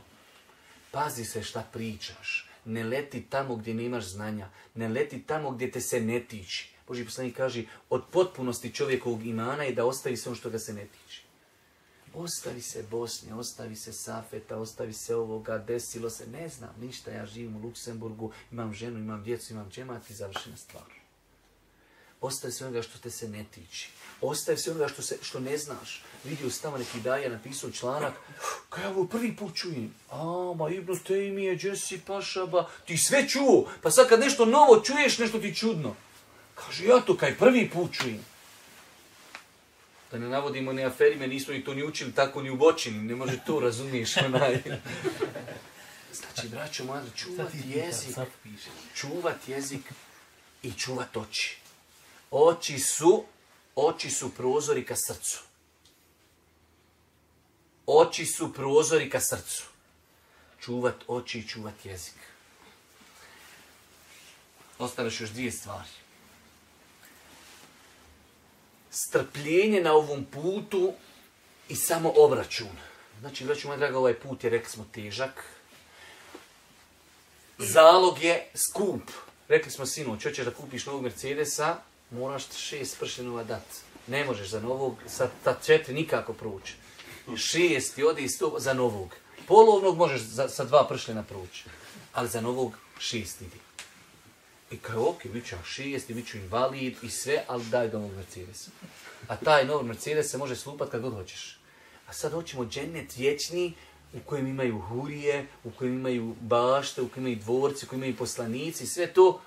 Pazi se šta pričaš. Ne leti tamo gdje nemaš znanja. Ne leti tamo gdje te se ne tiči. Boži poslanik kaže, od potpunosti čovjekovog imana je da ostavi sve ono što ga se ne tiči. Ostavi se Bosne, ostavi se Safeta, ostavi se ovoga, desilo se, ne znam ništa, ja živim u Luksemburgu, imam ženu, imam djecu, imam džemat i završena stvar. Ostavi se onoga što te se ne tiči. Ostavi se onoga što, se, što ne znaš. Vidio si tamo neki daje napisao članak, kaj ovo prvi put čujem. A, ma Ibnu Tejmije, Jesse Pašaba, ti sve čuo. Pa sad kad nešto novo čuješ, nešto ti čudno. Kaže, ja to kaj prvi put čujem da ne navodimo ne aferime, nismo i to ni učili tako ni u bočini, ne može to, razumiješ, onaj. Znači, braćo moja, čuvat jezik, čuvat jezik i čuvat oči. Oči su, oči su prozori ka srcu. Oči su prozori ka srcu. Čuvat oči i čuvat jezik. Ostaveš još dvije stvari strpljenje na ovom putu i samo obračun. Znači, braću moja draga, ovaj put je, rekli smo, težak. Zalog je skup. Rekli smo, sinu, hoćeš da kupiš novog Mercedesa, moraš šest pršenova dat. Ne možeš za novog, sa ta četiri nikako proći. Šest i odi sto za novog. Polovnog možeš za, sa dva pršljena proći. Ali za novog šest idi. I kao, ok, bit ću šest, i bit ću invalid i sve, ali daj do ovog Mercedesa. A taj novi Mercedes se može slupat kad god hoćeš. A sad hoćemo džennet vječni u kojem imaju hurije, u kojem imaju bašte, u kojem imaju dvorci, u kojem imaju poslanici, sve to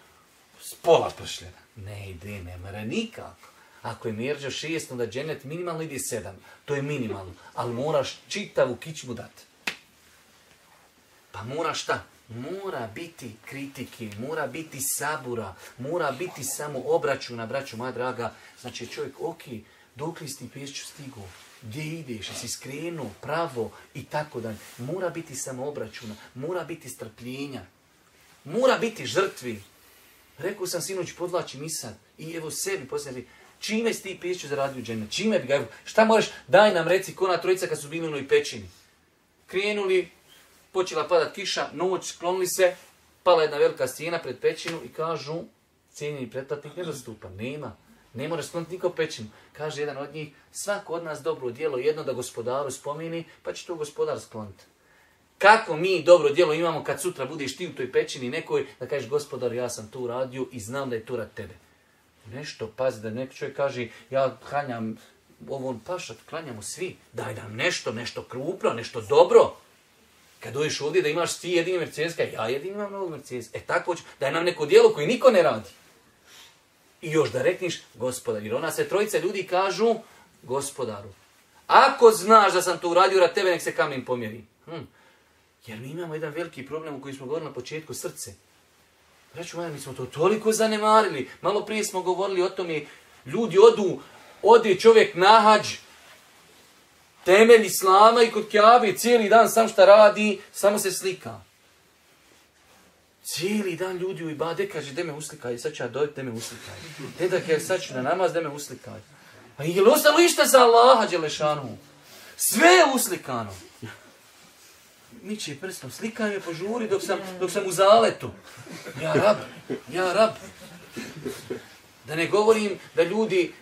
s pola pršljena. Ne ide, ne mora nikako. Ako je mjerža šest, onda džennet minimalno ide sedam. To je minimalno. Ali moraš čitavu kičmu dati. Pa moraš šta? Mora biti kritike, mora biti sabura, mora biti samo obračuna, braću moja draga. Znači čovjek, ok, dok li si pješću stigu, gdje ideš, si skrenuo, pravo i tako dalje. Mora biti samo obračuna, mora biti strpljenja, mora biti žrtvi. Rekao sam sinoć, podlačim i sad, i evo sebi posljedno, čime si ti pješću zaradio džene, čime bi ga, šta možeš, daj nam reci, ko na trojica kad su bili u pećini. Krenuli, počela padat kiša, noć, sklonili se, pala jedna velika stijena pred pećinu i kažu, cijenjeni pretplatnik ne zastupa, nema. Ne može skloniti niko pećinu. Kaže jedan od njih, svako od nas dobro djelo, jedno da gospodaru spomini, pa će to gospodar skloniti. Kako mi dobro djelo imamo kad sutra budeš ti u toj pećini nekoj, da kažeš gospodar ja sam to uradio i znam da je to rad tebe. Nešto, pazi da neki čovjek kaže ja klanjam ovo pašat, klanjamo svi. Daj nam nešto, nešto krupno, nešto dobro. Kad dođeš ovdje da imaš svi jedini Mercedes, ja jedini imam novog Mercedes. E tako ću, daj nam neko djelo koje niko ne radi. I još da rekniš, gospodar, jer ona se trojica ljudi kažu, gospodaru, ako znaš da sam to uradio rad tebe, nek se kamen pomjeri. Hm. Jer mi imamo jedan veliki problem u koji smo govorili na početku, srce. Reću, mi smo to toliko zanemarili. Malo prije smo govorili o tome, ljudi odu, ode čovjek na hađ, temelj islama i kod Kjabe, cijeli dan sam šta radi, samo se slika. Cijeli dan ljudi u ibade kaže, da me uslikaj, sad ću ja dojeti, me uslikaj. Dedak je sad ću na namaz, da me uslikaj. A je li ostalo išta za Allaha, Đelešanu? Sve je uslikano. Mići prstom, slikaj me požuri dok sam, dok sam u zaletu. Ja rab, ja rab. Da ne govorim da ljudi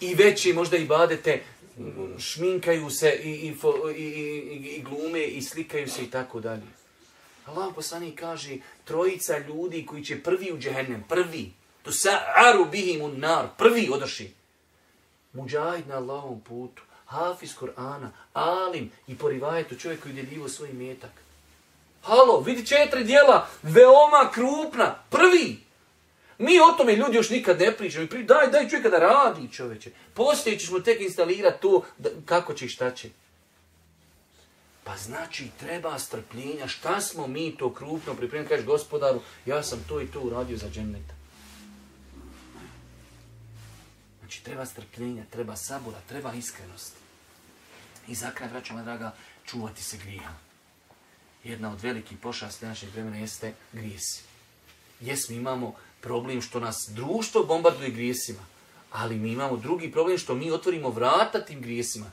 i veći možda i badete šminkaju se i, i, i, i, i glume i slikaju se i tako dalje. Allah poslani kaže, trojica ljudi koji će prvi u džehennem, prvi, to sa aru bihim nar, prvi odoši. Muđahid na Allahom putu, hafiz Korana, alim i po rivajetu čovjek koji udjeljivo svoj metak. Halo, vidi četiri dijela, veoma krupna, prvi. Mi o tome ljudi još nikad ne pričamo. Daj, daj čovjeka da radi čovječe. Poslije ćeš mu tek instalirati to kako će i šta će. Pa znači treba strpljenja. Šta smo mi to krupno pripremili? Kažeš gospodaru, ja sam to i to uradio za dženneta. Znači treba strpljenja, treba sabora, treba iskrenost. I za kraj, vraću draga, čuvati se grija. Jedna od velikih pošasti našeg vremena jeste grijesi. Jes, mi imamo problem što nas društvo bombarduje grijesima. Ali mi imamo drugi problem što mi otvorimo vrata tim grijesima.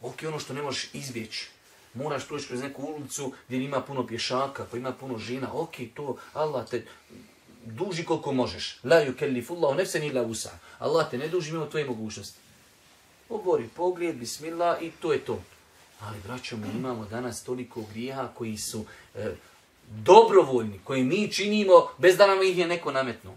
Ok, ono što ne možeš izbjeći. Moraš proći kroz neku ulicu gdje ima puno pješaka, pa ima puno žena. Ok, to Allah te duži koliko možeš. La yukellifullahu nefsen illa usa. Allah te ne duži mimo tvoje mogućnosti. Obori pogled, bismillah i to je to. Ali, braćo, imamo danas toliko grijeha koji su e, dobrovoljni, koji mi činimo bez da nam ih je neko nametnuo.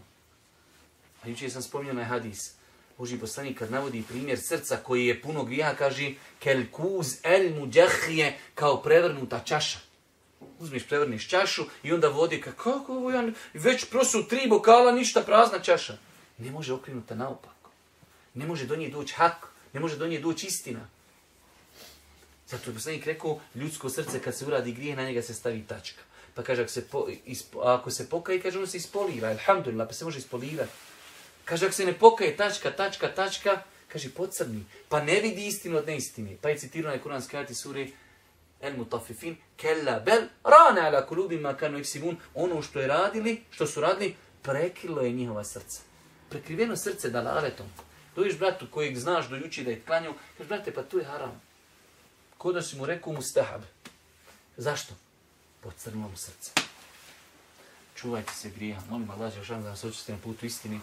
A jučer sam spominjao na hadis. Boži poslanik kad navodi primjer srca koji je puno grija, kaže kel kuz el muđahije kao prevrnuta čaša. Uzmiš, prevrniš čašu i onda vodi kako ovo ja, već prosu tri bokala, ništa prazna čaša. Ne može okrenuta naopako. Ne može do nje doći hak, ne može do nje doći istina. Zato je poslanik rekao, ljudsko srce kad se uradi grije, na njega se stavi tačka. Pa kaže, ako se, po, ispo, ako se pokaje, kaže, ono se ispolira. Alhamdulillah, pa se može ispolirati. Kaže, ako se ne pokaje, tačka, tačka, tačka, kaže, pocrni. Pa ne vidi istinu od neistine. Pa je citirano na kuranski ajati suri El mutafifin, kella bel, rane ala kulubima kanu eksibun. Ono što je radili, što su radili, prekrilo je njihova srca. Prekriveno srce dalaletom. Dojiš bratu kojeg znaš do juči da je klanju, kaže, brate, pa tu je haram. Kod si mu rekao mustahab. Zašto? Pocrnilo mu srce. Čuvajte se grija. Molim Allah, Žešan, da nas očiste na putu istini.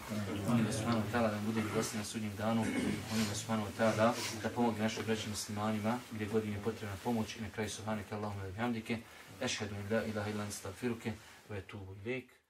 Molim da subhanahu ta'ala da bude glasni na sudnjem danu. Molim da subhanahu ta'ala da, da pomogne našoj braći muslimanima gdje god im je potrebna pomoć i na kraju subhanike Allahumma da bihamdike. Ešhedu in la ilaha illa nastagfiruke. Ve tubu ilik.